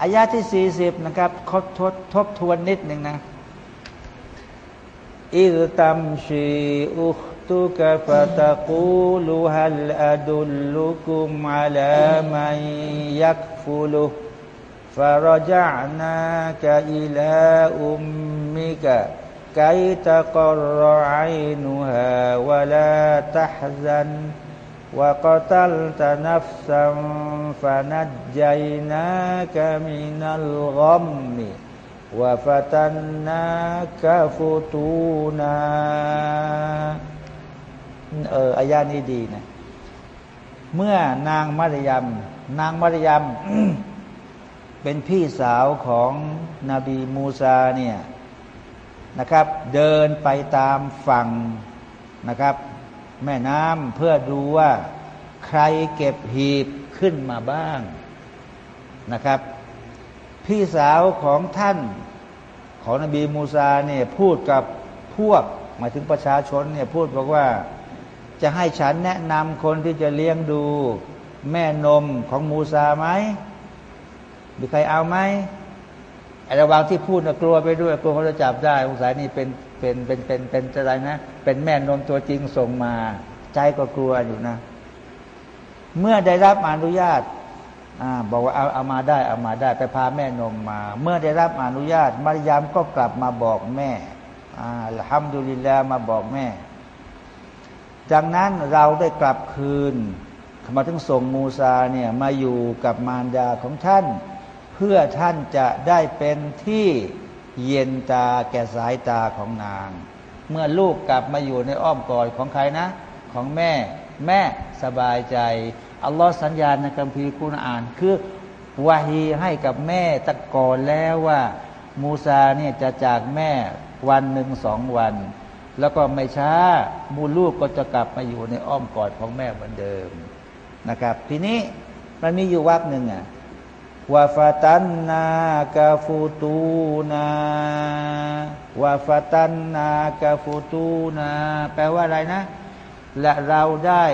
อายาที่ وقتلت نفسا فنجيناك من الغم وفتناك فتونا เอออายานี้ดีนะเมื่อนางมารยมนางมารยมเป็นพี่สาวของนบีมูซาเนี่ยนะครับ เดินไปตามฝั่งนะครับ แม่น้ำเพื่อดูว่าใครเก็บหีบขึ้นมาบ้างนะครับ พี่สาวของท่านของนบีมูซาเนี่ยพูดกับพวกหมายถึงประชาชนเนี่ยพูดบอกว่าจะให้ฉันแนะนำคนที่จะเลี้ยงดูแม่นมของมูซาไหมมีใครเอาไหมระหว่างที่พูดนะกลัวไปด้วยกลัวเขาจะจับได้สงสัยนี่เป็น เป็นเป็นเป็นเป็นอะไรนะ เป็นแม่นมตัวจริงส่งมา ใจก็กลัวอยู่นะ เมื่อได้รับอนุญาตอบอกว่าเอาเอามาได้เอามาได้ไปพาแม่นมมา เมื่อได้รับอนุญาต มารยามก็กลับมาบอกแม่อ่าทำดุลิลามาบอกแม่ จากนั้นเราได้กลับคืนมาถึงส่งมูซาเนี่ยมาอยู่กับมารดาของท่าน เพื่อท่านจะได้เป็นที่ เย็นตาแก่สายตาของนาง เมื่อลูกกลับมาอยู่ในอ้อมกอดของใครนะ ของแม่ แม่สบายใจ อัลลอฮ์สัญญาณในคัมภีร์กุณอ่าน คือวาฮีให้กับแม่ตะกอนแล้วว่า มูซาเนี่ยจะจากแม่วันหนึ่งสองวัน แล้วก็ไม่ช้ามูลูกก็จะกลับมาอยู่ในอ้อมกอดของแม่เหมือนเดิมนะครับ ทีนี้มันมีอยู่วักหนึ่งอะ วาฟตันนากาฟูตูนาวาฟตันนากาฟูตูนาแปลว่าอะไรนะ และเราได้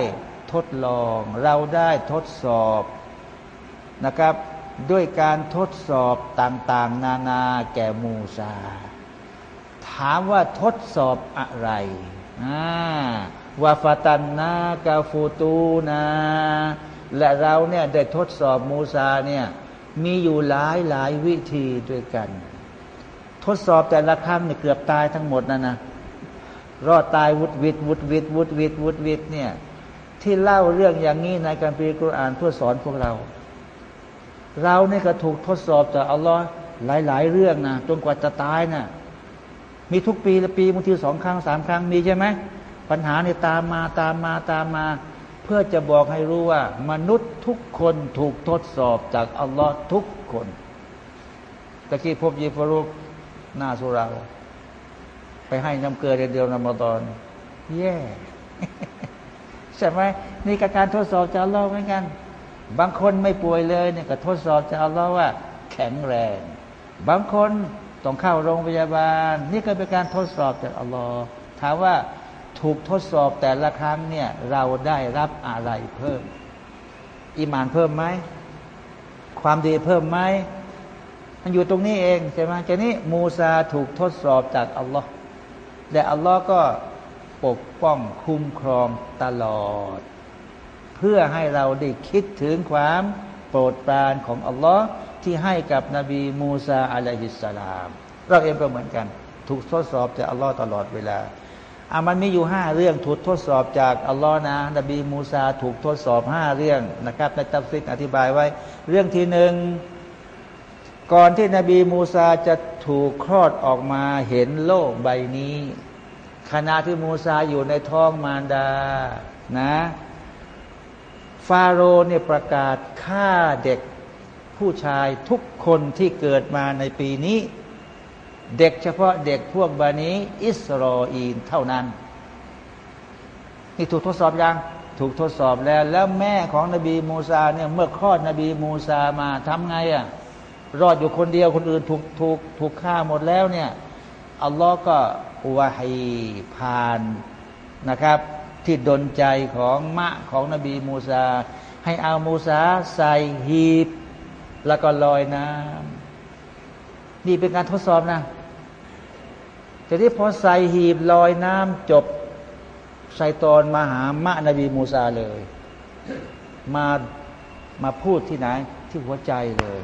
ทดลอง เราได้ทดสอบนะครับ ด้วยการทดสอบต่างๆ นานาแก่มูซา ถามว่าทดสอบอะไรวาฟตันนากาฟูตูนา และเราเนี่ยได้ทดสอบมูซาเนี่ย มีอยู่หลายหลายวิธีด้วยกัน ทดสอบแต่ละครั้งเนี่ยเกือบตายทั้งหมดนะนะรอดตายวุดวิดวุดวิดวุดวิดวุดวิดเนี่ย ที่เล่าเรื่องอย่างนี้ในการปีกุรอานเพื่อสอนพวกเรา เราเนี่ยก็ถูกทดสอบจากอัลลอฮ์หลายหลายเรื่องนะจนกว่าจะตายนะ่ะมีทุกปีละปีบางทีสองครั้งสามครั้งมีใช่ไหมปัญหาเนี่ยตามมาตามมาตามมา เพื่อจะบอกให้รู้ว่า มนุษย์ทุกคนถูกทดสอบจากอัลลอฮ์ทุกคนตะกี้พบยีฟรุกหน้าสุรา ไปให้น้ำเกลือเดียวนามาตอน แย่ใช่ไหมนี่การทดสอบจากอัลลอฮ์เหมือนกัน บางคนไม่ป่วยเลยเนี่ยก็ทดสอบจากอัลลอฮ์ว่า แข็งแรง บางคนต้องเข้าโรงพยาบาล นี่ก็เป็นการทดสอบจากอัลลอฮ์ถามว่า ถูกทดสอบแต่ละครั้งเนี่ยเราได้รับอะไรเพิ่ม อิมานเพิ่มไหม ความดีเพิ่มไหมมันอยู่ตรงนี้เองใช่ไหมแค่นี้มูซาถูกทดสอบจากอัลลอฮ์และอัลลอฮ์ก็ปกป้องคุ้มครองตลอด เพื่อให้เราได้คิดถึงความโปรดปรานของอัลลอฮ์ที่ให้กับนบีมูซาอะลัยฮิสสลาม เราเองก็เหมือนกัน ถูกทดสอบจากอัลลอฮ์ตลอดเวลา อามันมีอยู่ห้าเรื่องถูกทดสอบจากอัลลอฮ์นะ นบีมูซาถูกทดสอบห้าเรื่องนะครับในตัฟซีรอธิบายไว้ เรื่องที่หนึ่งก่อนที่นบีมูซาจะถูกคลอดออกมาเห็นโลกใบนี้ ขณะที่มูซาอยู่ในท้องมารดานะฟาโรห์เนี่ยประกาศฆ่าเด็กผู้ชายทุกคนที่เกิดมาในปีนี้ เด็กเฉพาะเด็กพวกบานี้ อิสรออีนเท่านั้น นี่ถูกทดสอบยังถูกทดสอบแล้ว แล้วแม่ของนบีมูซาเนี่ยเมื่อคลอดนบีมูซามาทำไงอะ่ะรอดอยู่คนเดียวคนอื่นถูกถูกถูกฆ่าหมดแล้วเนี่ยอัลลอฮ์ก็วาฮีผ่านนะครับ ที่ดนใจของมะของนบีมูซา ให้เอามูซาใส่หีบ แล้วก็ลอยน้ำ นี่เป็นการทดสอบนะแต่ที่พอใส่หีบลอยน้ำจบใส่ตอนมาหามะนบีมูซาเลย มามาพูดที่ไหน ที่หัวใจเลย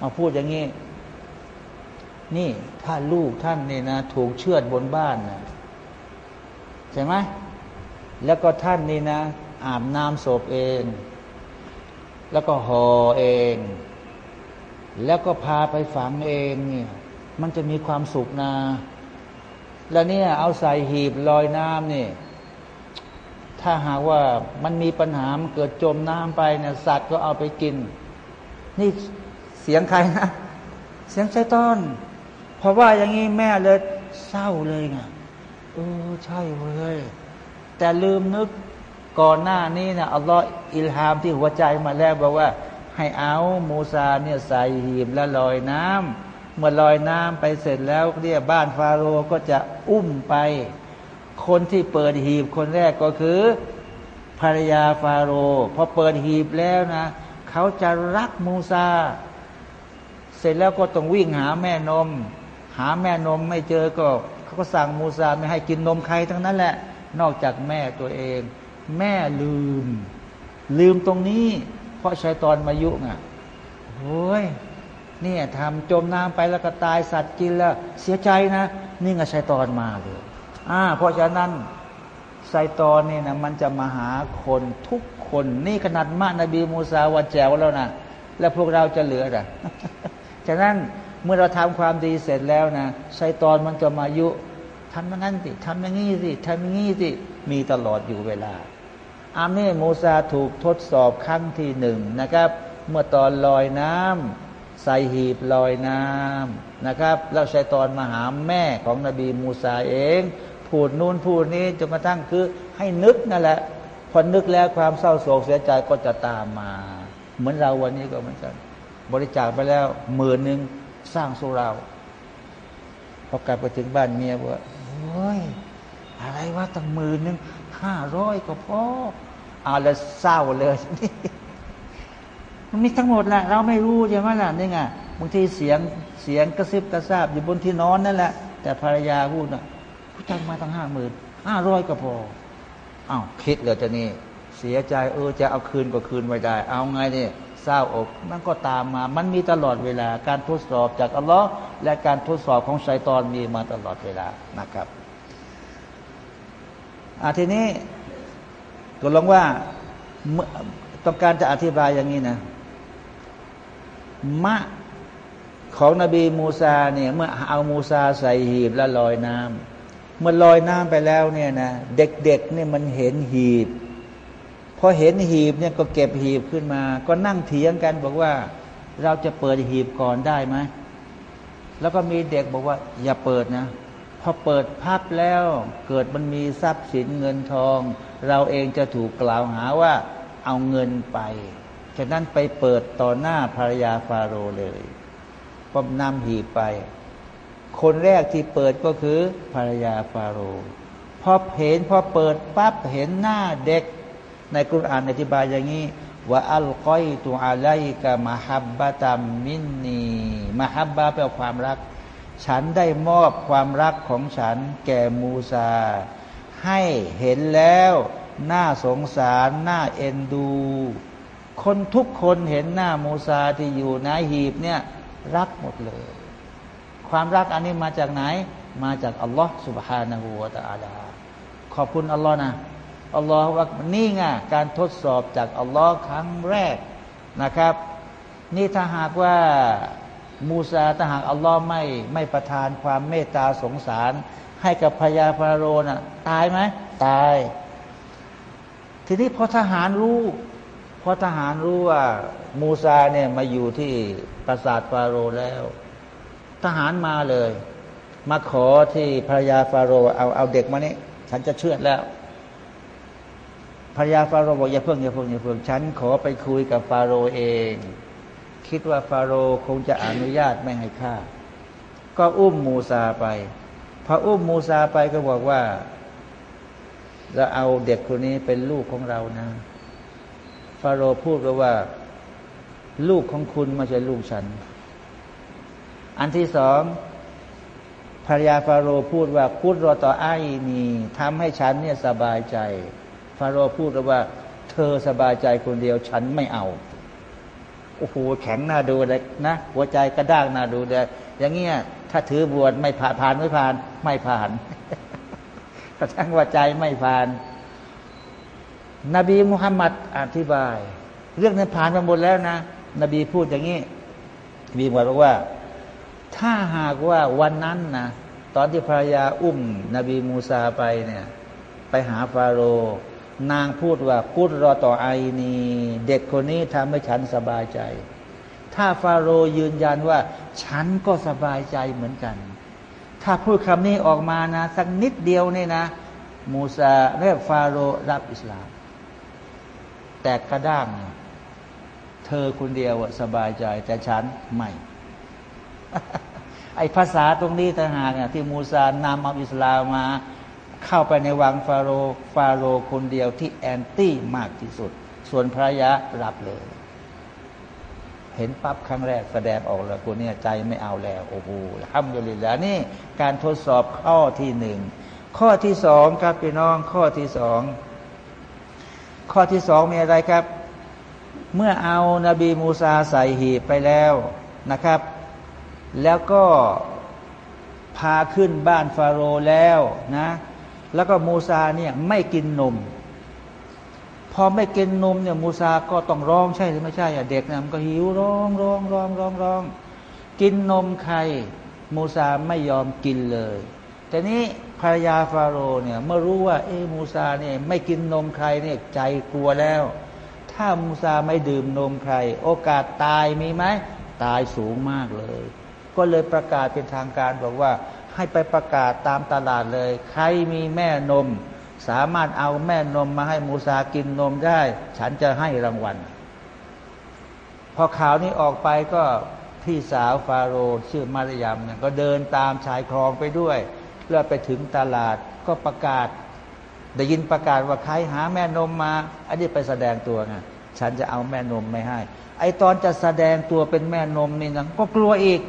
มาพูดอย่างนี้ นี่ถ้าลูกท่านเนี่ยนะถูกเชือดบนบ้านนะใช่ไหมแล้วก็ท่านนี่นะ อาบน้ำศพเอง แล้วก็ห่อเอง แล้วก็พาไปฝังเองเนี่ยมันจะมีความสุขนะแล้วเนี่ยเอาใส่หีบลอยน้ำนี่ถ้าหากว่ามันมีปัญหามันเกิดจมน้ำไปเนี่ยสัตว์ก็เอาไปกิน นี่เสียงใครนะ เสียงไซต้อนเพราะว่าอย่างนี้แม่เลยเศร้าเลยไงเออใช่เลยแต่ลืมนึกก่อนหน้านี้นะอัลลอฮ์อิลฮามที่หัวใจมาแล้วบอกว่า ให้เอามูซาเนี่ยใส่หีบแล้วลอยน้ำเมื่อลอยน้ำไปเสร็จแล้วเรียบ้านฟาโรก็จะอุ้มไป คนที่เปิดหีบคนแรกก็คือภรรยาฟาโรพอเปิดหีบแล้วนะเขาจะรักมูซา เสร็จแล้วก็ต้องวิ่งหาแม่นม หาแม่นมไม่เจอก็เขาก็สั่งมูซาไม่ให้กินนมใครทั้งนั้นแหละ นอกจากแม่ตัวเอง แม่ลืม ลืมตรงนี้ ราะชายตอนมายุงอะโอ้ยเนี่ยทำจมน้ำไปแล้วก็ตายสัตว์กินแล้วเสียใจนะ นี่ไงชายตอนมาเลยอ่าเพราะฉะนั้นไซตอนนี่นะมันจะมาหาคนทุกคนนี่ขนาดมานบีมูซาวันแจวแล้วนะแล้วพวกเราจะเหลืออะฉะนั้นเมื่อเราทำความดีเสร็จแล้วนะไซตอนมันจะมายุทำอย่างนั้นสิทำอย่างนี้สิทำอย่างนี้สิมีตลอดอยู่เวลา อาเม่โมซาถูกทดสอบครั้งที่หนึ่งนะครับ เมื่อตอนลอยน้ำใส่หีบลอยน้ำนะครับแล้วชัยตอนมาหาแม่ของนบีมูซาเอง พูดนู่นพูดนี้จนกระทั่งคือให้นึกนั่นแหละพอนึกแล้วความเศร้าโศกเสียใจก็จะตามมา เหมือนเราวันนี้ก็เหมือนกัน บริจาคไปแล้วหมื่นหนึ่งสร้างสุราพอกลับไปถึงบ้านเมียว่าโอ้ยอะไรวะตั้งหมือนึงห้าร้อยก็พอ เอาแล้วเศร้าเลยนี่มันมีทั้งหมดแหละเราไม่รู้ใช่ไหมล่ะนี่ไงบางทีเสียงเสียงกระซิบกระซาบอยู่บนที่นอนนั่นแหละ แต่ภรรยาพูดนะผู้จ้างมาตั้งห้าหมื่นห้าร้อยก็พออ้าวคิดเลยจะนี่เสียใจเออจะเอาคืนก็คืนไม่ได้ เอาไงเนี่ยเศร้าอกมันก็ตามมา มันมีตลอดเวลา การทดสอบจากอัลลอฮ์และการทดสอบของไซตอนมีมาตลอดเวลานะครับ อาทีนี้ ก็ลองว่าต้องการจะอธิบายอย่างนี้นะ มะของนบีมูซาเนี่ยเมื่อเอามูซาใส่หีบแล้วลอยน้ำเมื่อลอยน้ำไปแล้วเนี่ยนะเด็กๆเนี่ยมันเห็นหีบพอเห็นหีบเนี่ยก็เก็บหีบขึ้นมา ก็นั่งเถียงกันบอกว่า เราจะเปิดหีบก่อนได้ไหมแล้วก็มีเด็กบอกว่า อย่าเปิดนะ พอเปิดภาพแล้ว เกิดมันมีทรัพย์สินเงินทอง เราเองจะถูกกล่าวหาว่าเอาเงินไป ฉะนั้นไปเปิดต่อหน้าภรรยาฟาโรเลยก็นำหีบไป คนแรกที่เปิดก็คือภรรยาฟาโรพอเห็นพอเปิดปั๊บเห็นหน้าเด็ก ในกุรอานอธิบายอย่างนี้ว่าอัลกอยตุอาไลกะมะฮับบะตัมมินนีมะฮับบะแปลความรัก ฉันได้มอบความรักของฉันแก่มูซา ให้เห็นแล้วน่าสงสารน่าเอ็นดู คนทุกคนเห็นหน้ามูซาที่อยู่ในหีบเนี่ยรักหมดเลย ความรักอันนี้มาจากไหน มาจากอัลลอฮ์สุบฮานาหูวตะอาลา ขอบคุณอัลลอฮ์นะอัลลอฮ์ว่านี่ไงการทดสอบจากอัลลอฮ์ครั้งแรกนะครับ นี่ถ้าหากว่า มูซาถ้าหากอัลลอฮ์ไม่ไม่ประทานความเมตตาสงสาร ให้กับพญาฟาโรห์น่ะ ตายไหมตาย ทีนี้พอทหารรู้พอทหารรู้ว่า มูซาเนี่ยมาอยู่ที่ปราสาทฟาโรห์แล้ว ทหารมาเลย มาขอที่ภรยาฟาโรห์เอาเอาเด็กมานี่ฉันจะเชื่อแล้วภรรยาฟาโรห์บอกอย่าเพิ่งอย่าเพิ่งอย่าเพิ่งฉันขอไปคุยกับฟาโรห์เอง คิดว่าฟาโรห์คงจะอนุญาตไม่ให้ฆ่า ก็อุ้มมูซาไป พออุ้มมูซาไปก็บอกว่าเราเอาเด็กคนนี้เป็นลูกของเรานะ ฟาโรห์พูดว่า ลูกของคุณไม่ใช่ลูกฉัน อันที่สองภรรยาฟาโรห์พูดว่าคุดรอต่อไอ้นีทำให้ฉันเนี่ยสบายใจ ฟาโรห์พูดว่า เธอสบายใจคนเดียวฉันไม่เอา โอ้โหแข็งน่าดูเลยนะหัวใจกระด้างน่าดูเลยอย่างเงี้ยถ้าถือบวชไม่ผ่านผ่านไม่ผ่าน ไม่ผ่านกระทั่งว่าใจไม่ผ่าน นบีมุฮัมมัดอธิบาย เรื่องนั้นผ่านมาหมดแล้วนะนบีพูดอย่างนี้มีบอกว่า ถ้าหากว่าวันนั้นนะตอนที่ภรรยาอุ้ม นบีมูซาไปเนี่ย ไปหาฟาโรห นางพูดว่ากุดรอต่อไอนีเด็กคนนี้ทำให้ฉันสบายใจ ถ้าฟาโรห์ยืนยันว่า ฉันก็สบายใจเหมือนกัน ถ้าพูดคำนี้ออกมานะ สักนิดเดียวนี่นะ มูซาเรียกฟาโรห์รับอิสลาม แต่กระด้างเธอคนเดียวสบายใจ แต่ฉันไม่ ไอภาษาตรงนี้ต่างหากที่มูซานำเอาอิสลามมา เข้าไปในวังฟาโรฟาโรคนเดียวที่แอนตี้มากที่สุด ส่วนพระยะรับเลย เห็นปั๊บครั้งแรกแสดงออกแล้วคนนี้ใจไม่เอาแล้ว โอ้โหทำอยู่เลยแล้วนี่การทดสอบข้อที่หนึ่งข้อที่สองครับพี่น้องข้อที่สองข้อที่สองมีอะไรครับ เมื่อเอานาบีมูซาใส่หีบไปแล้วนะครับ แล้วก็พาขึ้นบ้านฟาโรแล้วนะ แล้วก็มูซาเนี่ยไม่กินนม พอไม่กินนมเนี่ยมูซาก็ต้องร้องใช่หรือไม่ใช่อะเด็กนะมันก็หิวร้องร้องร้องร้องร้องกินนมใครมูซาไม่ยอมกินเลยแต่นี้ภรรยาฟาโรห์เนี่ยเมื่อรู้ว่าเอมูซาเนี่ยไม่กินนมใครเนี่ยใจกลัวแล้ว ถ้ามูซาไม่ดื่มนมใคร โอกาสตายมีไหมตายสูงมากเลย ก็เลยประกาศเป็นทางการบอกว่า ให้ไปประกาศตามตลาดเลย ใครมีแม่นม สามารถเอาแม่นมมาให้มูซากินนมได้ ฉันจะให้รางวัล พอข่าวนี้ออกไปก็พี่สาวฟาโรชื่อมารยามเนี่ยก็เดินตามชายคลองไปด้วยแล้วไปถึงตลาดก็ประกาศ ได้ยินประกาศว่าใครหาแม่นมมา อันนี้ไปแสดงตัวไงฉันจะเอาแม่นมไม่ให้ ไอตอนจะแสดงตัวเป็นแม่นมนี่นะก็กลัวอีก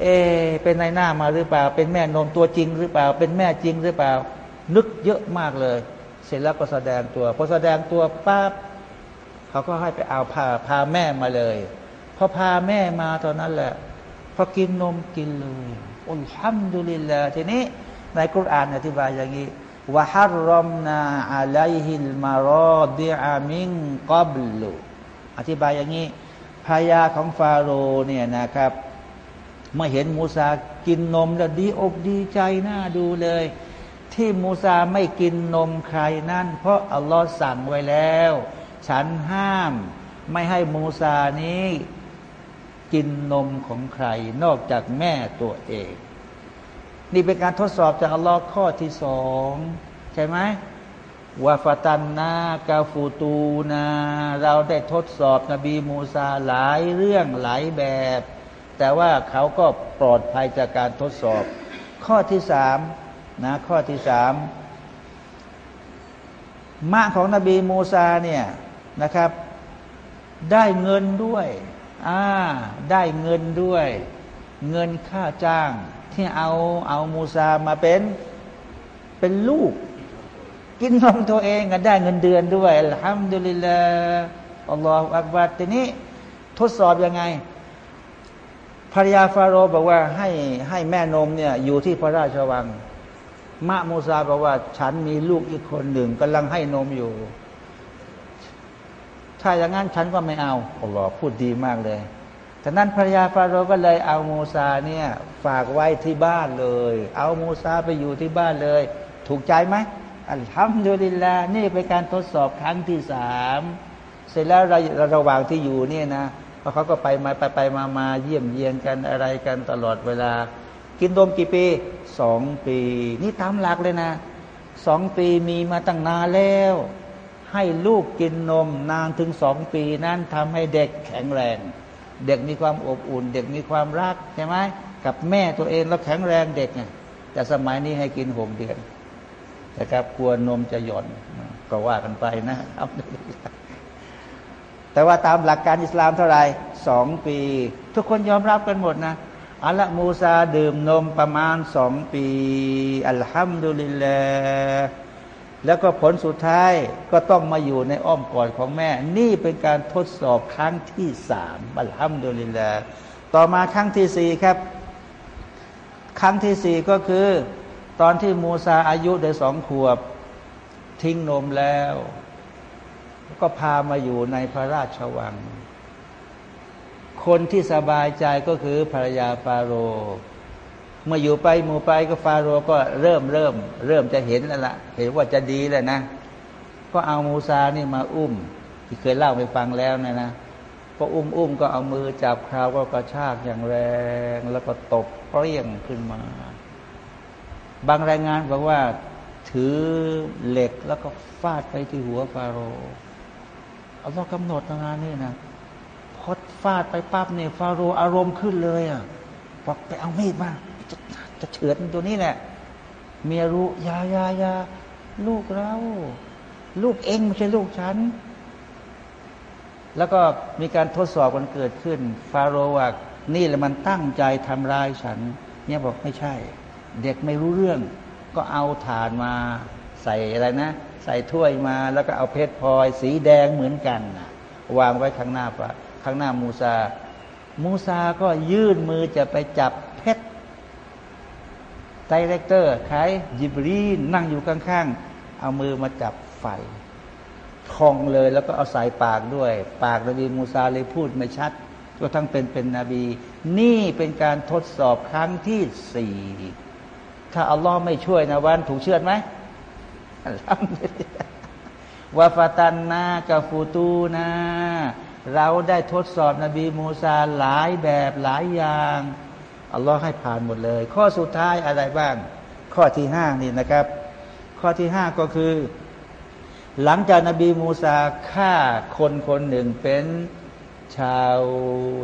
เอ เป็นนายหน้ามาหรือเปล่า เป็นแม่นมตัวจริงหรือเปล่า เป็นแม่จริงหรือเปล่า นึกเยอะมากเลย เสร็จแล้วก็แสดงตัวพอแสดงตัวปั๊บเขาก็ให้ไปเอาพาพาแม่มาเลยพอพาแม่มาตอนนั้นแหละพอกินนมกินเลยอัลฮัมดุลิลลาทีนี้ในกุรอานอธิบายอย่างนี้วะฮารรมนาอะลัยฮิลมารอดิอามิงกับลุอธิบายอย่างนี้ภรรยาของฟาโรเนี่ยนะครับ มื่เห็นมูซากินนมแล้วดีอกดีใจน่าดูเลย ที่มูซาไม่กินนมใครนั่น เพราะอัลลอฮ์สั่งไว้แล้ว ฉันห้ามไม่ให้มูซานี้กินนมของใคร นอกจากแม่ตัวเอง นี่เป็นการทดสอบจากอัลลอฮ์ข้อที่สองใช่ไหมวาฟตันนากาฟูตูนา เราได้ทดสอบนบีมูซาหลายเรื่องหลายแบบ แต่ว่าเขาก็ปลอดภัยจากการทดสอบ ข้อที่สามนะข้อที่สามมะของนบีมูซาเนี่ยนะครับ ได้เงินด้วยอ่าได้เงินด้วย เงินค่าจ้างที่เอาเอามูซามาเป็นเป็นลูก กินนมตัวเองก็ได้เงินเดือนด้วยทำดุลิลลาอัลลอฮฺอักบัดทีนี้ทดสอบยังไง ภรรยาฟาโรห์บอกว่าให้ให้แม่นมเนี่ยอยู่ที่พระราชวัง มะมูซาบอกว่าฉันมีลูกอีกคนหนึ่งกำลังให้นมอยู่ ถ้าอย่างนั้นฉันก็ไม่เอาอัลลอฮ์พูดดีมากเลยฉะนั้นภรรยาฟาโรห์ก็เลยเอาโมซาเนี่ยฝากไว้ที่บ้านเลย เอาโมซาไปอยู่ที่บ้านเลย ถูกใจไหมอัลฮัมดุลิลลานี่เป็นการทดสอบครั้งที่สามเสร็จแล้วราระหว่างที่อยู่เนี่ยนะ พราะเขาก็ไปมาไปไปมามาเยี่ยมเยียนกันอะไรกันตลอดเวลา กินนมกี่ปีสองปี นี่ตามหลักเลยนะสองปีมีมาตั้งนานแล้ว ให้ลูกกินนมนานถึงสองปีนั้นทำให้เด็กแข็งแรง เด็กมีความอบอุ่น เด็กมีความรักใช่ไหมกับแม่ตัวเองแล้วแข็งแรงเด็กไงแต่สมัยนี้ให้กินหกเดือนนะครับกลัวนมจะหย่อนก็ว่ากันไปนะครับ แต่ว่าตามหลักการอิสลามเท่าไหร่สองปี ทุกคนยอมรับกันหมดนะอัลละมูซาดื่มนมประมาณสองปี อัลฮัมดุลิลลาแล้วก็ผลสุดท้ายก็ต้องมาอยู่ในอ้อมกอดของแม่ นี่เป็นการทดสอบครั้งที่สามอัลฮัมดุลิลลาต่อมาครั้งที่สี่ครับ ครั้งที่สี่ก็คือ ตอนที่มูซาอายุได้สองขวบ ทิ้งนมแล้ว ก็พามาอยู่ในพระราชวัง คนที่สบายใจก็คือภรรยาฟาโรห์เมื่ออยู่ไปหมู่ไปก็ฟาโรห์ก็เริ่มเริ่ม เริ่มจะเห็นแล้วละ่ะเห็นว่าจะดีแล้วนะ ก็เอามูซานี่มาอุ้ม ที่เคยเล่าไปฟังแล้วนะนะพออุ้มอุ้มก็เอามือจับคราวก็กระชากอย่างแรง แล้วก็ตบเปรี้ยงขึ้นมา บางรายงานบอกว่าถือเหล็กแล้วก็ฟาดไปที่หัวฟาโรห์ อาต้องกำหนดงานนี่นะพอฟาดไปปั๊บเนี่ยฟาโรอารมณ์ขึ้นเลยอะบอกไปเอามีดมาจะจะเฉือนตัวนี้แหละเมียรู้ยายายาลูกเราลูกเองไม่ใช่ลูกฉัน แล้วก็มีการทดสอบกันเกิดขึ้น ฟาโรห์ว่านี่แหละมันตั้งใจทำร้ายฉัน เนี่ยบอกไม่ใช่ เด็กไม่รู้เรื่อง ก็เอาฐานมาใส่อะไรนะ ใส่ถ้วยมา แล้วก็เอาเพชรพลอย สีแดงเหมือนกันนะวางไว้ข้างหน้าพระข้างหน้ามูซา มูซาก็ยื่นมือจะไปจับเพชรไดเรคเตอร์ใครยิบรีนนั่งอยู่ข้างๆ เอามือมาจับไฟทองเลยแล้วก็เอาใส่ปากด้วย ปากนบีมูซาเลยพูดไม่ชัดก็ทั้งเป็นเป็นนบี นี่เป็นการทดสอบครั้งที่สี่ถ้าอัลลอฮ์ไม่ช่วยนะวันถูกเชื่อไหม วาฟาตันนากาฟูตูนาเราได้ทดสอบนบีมูซาหลายแบบหลายอย่างอัลลอฮ์ให้ผ่านหมดเลย ข้อสุดท้ายอะไรบ้าง ข้อที่ห้านี่นะครับ ข้อที่ห้าก็คือ หลังจากนบีมูซาฆ่าคนคนหนึ่งเป็นชาว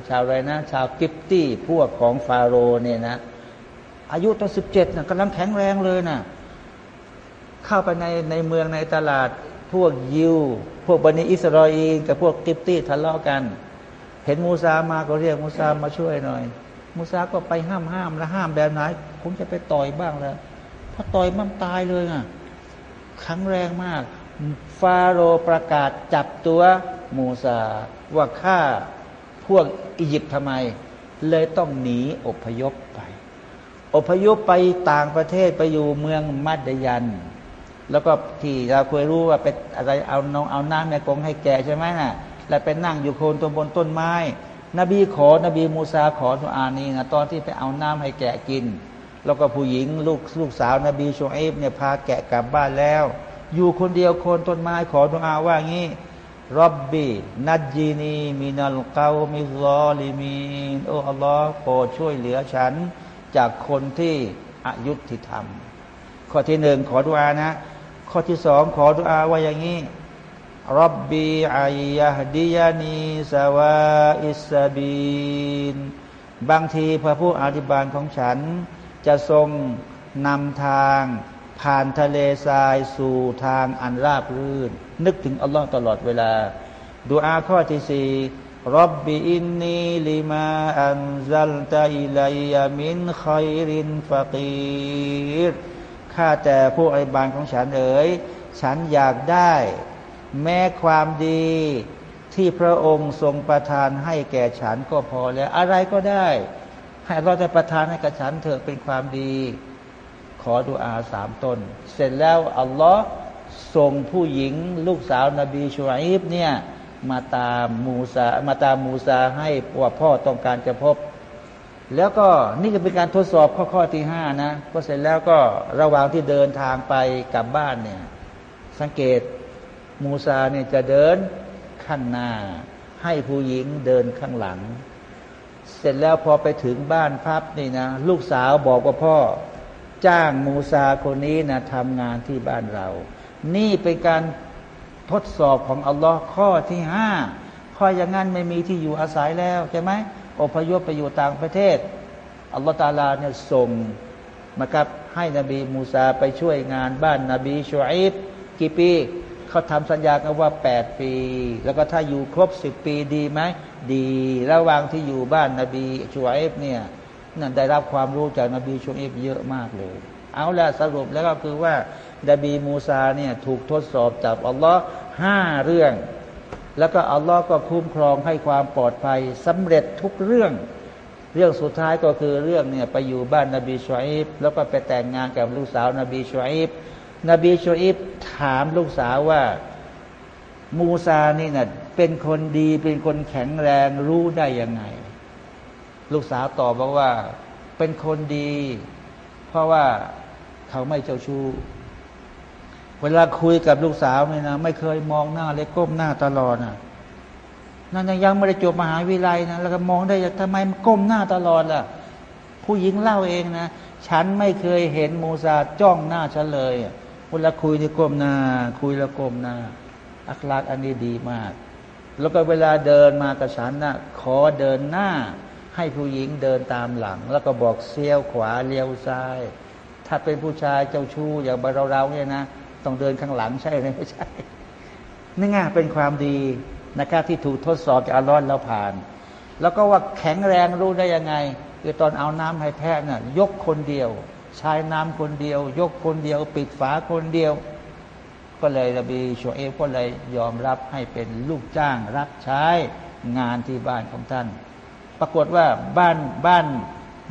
ชาวอะไรนะ ชาวกิฟตี้พวกของฟาโรห์เนี่ยนะ อายุตั้งสิบเจ็ดนะกำลังแข็งแรงเลยนะ เข้าไปในในเมืองในตลาดพวกยิว พวกบันิอิสราเอลกับพวกกิฟตี้ทะเลาะกัน เห็นมูซามาก็เรียกมูซามาช่วยหน่อย มูซาก็ไปห้ามห้ามแล้วห้ามแบบไหนผมจะไปต่อยบ้างแล้วพอต่อยมันตายเลยอะครั้งแรงมาก ฟาโรประกาศจับตัวมูซาว่าฆ่าพวกอียิปต์ทำไม เลยต้องหนีอพยพไป อพยพไปต่างประเทศไปอยู่เมืองมัดยัน แล้วก็ที่เราเคยรู้ว่าเป็นอะไรเอาน้องเอาน้ำในกงให้แกใช่ไหมนะ่ะ แล้วไปนั่งอยู่โคนตัวบนต้นไม้ นบีขอนบีมูซาขอทุอานีนะตอนที่ไปเอาน้ำให้แกกิน แล้วก็ผู้หญิงลูกลูกสาว นบีชุอัยบ์เนี่ยพาแกะกลับบ้านแล้ว อยู่คนเดียวโคนต้นไม้ขอดุอาว่างี้ رَبِّ نَجِّنِي مِنَ الْقَوْمِ الظَّالِمِينَ โอ้อัลลอฮ์โปรดช่วยเหลือฉัน จากคนที่อยุติธรรม ข้อที่หนึ่งขอดุอานะ ข้อที่สองขอดุอาว่าอย่างนี้رَبِّي أَن يَهْدِيَنِي سَوَاءَ السَّبِيلِ บางทีพระผู้อภิบาลของฉัน จะทรงนำทาง ผ่านทะเลทรายสู่ทางอันราบรื่น นึกถึงอัลลอฮ์ตลอดเวลาดุอาข้อที่สี่ رَبِّ إِنِّي لِمَا أَنزَلْتَ إِلَيَّ مِنْ خَيْرٍ فَقِيرٌ ข้าแต่ผู้อภิบาลของฉันเอ๋ยฉันอยากได้ แม้ความดีที่พระองค์ทรงประทานให้แก่ฉันก็พอแล้ว อะไรก็ได้ ให้เราจะประทานให้กับฉันเถอะเป็นความดี ขอดุอาสามตน เสร็จแล้วอัลลอฮ์ส่งผู้หญิงลูกสาวนาบีชูอิบเนี่ยมาตามมูซามาตามมูซาให้ว่าพ่อต้องการจะพบ แล้วก็นี่ก็เป็นการทดสอบข้อข้อที่ห้านะก็เสร็จแล้วก็ระหว่างที่เดินทางไปกลับบ้านเนี่ยสังเกตมูซาเนี่ยจะเดินข้างหน้า ให้ผู้หญิงเดินข้างหลัง เสร็จแล้วพอไปถึงบ้านพับนี่นะลูกสาวบอกว่าพ่อจ้างมูซาคนนี้นะทำงานที่บ้านเรา นี่เป็นการทดสอบของอัลลอฮ์ข้อที่ห้าข้ออย่างนั้นไม่มีที่อยู่อาศัยแล้วใช่ไหม อพยพไปอยู่ต่างประเทศ อัลลอฮ์ตาลาเนี่ยส่งมาครับให้นบีมูซาไปช่วยงานบ้านนาบีชูอิบกี่ปีเขาทำสัญญากันว่าแปดปี แล้วก็ถ้าอยู่ครบสิบปีดีไหมดี ระหว่างที่อยู่บ้านนบีชูอิบเนี่ยนั่นได้รับความรู้จากนบีชูอิบเยอะมากเลย เอาละสรุปแล้วก็คือว่านบีมูซาเนี่ยถูกทดสอบจากอัลลอฮ์ห้าเรื่อง แล้วก็อัลลอฮ์ก็คุ้มครองให้ความปลอดภัยสำเร็จทุกเรื่อง เรื่องสุดท้ายก็คือเรื่องเนี่ยไปอยู่บ้านนบีชูอิบแล้วก็ไปแต่งงานกับลูกสาว นบีชูอิบนบีชูอิบถามลูกสาวว่ามูซานี่นะ่ะเป็นคนดีเป็นคนแข็งแรงรู้ได้ยังไง ลูกสาวตอบบอกว่า เป็นคนดี เพราะว่าเขาไม่เจ้าชู้ เวลาคุยกับลูกสาวเนี่ยนะไม่เคยมองหน้าเลยก้มหน้าตลอดนะนั่นยังไม่ได้จบมหาวิทยาลัยนะแล้วก็มองได้ทำไมก้มหน้าตลอดล่ะ ผู้หญิงเล่าเองนะฉันไม่เคยเห็นมูซาจ้องหน้าฉันเลยเวลาคุยที่ก้มหน้า คุยแล้วก้มหน้า อักลักอันนี้ดีมาก แล้วก็เวลาเดินมากับฉันนะ่ะขอเดินหน้า ให้ผู้หญิงเดินตามหลัง แล้วก็บอกเซี้ยวขวาเลี้ยวซ้าย ถ้าเป็นผู้ชายเจ้าชู้อย่างเราเราเนี่ยนะ ต้องเดินข้างหลังใช่ไหมไม่ใช่นี่ไงเป็นความดีนะครับที่ถูกทดสอบจากอารอนเราผ่าน แล้วก็ว่าแข็งแรงรู้ได้ยังไง คือตอนเอาน้ำให้แพะน่ะยกคนเดียว ใช้น้ำคนเดียว ยกคนเดียว ปิดฝาคนเดียว ก็เลยระบีชัวเอฟก็เลยยอมรับให้เป็นลูกจ้าง รับใช้งานที่บ้านของท่าน ปรากฏว่าบ้านบ้าน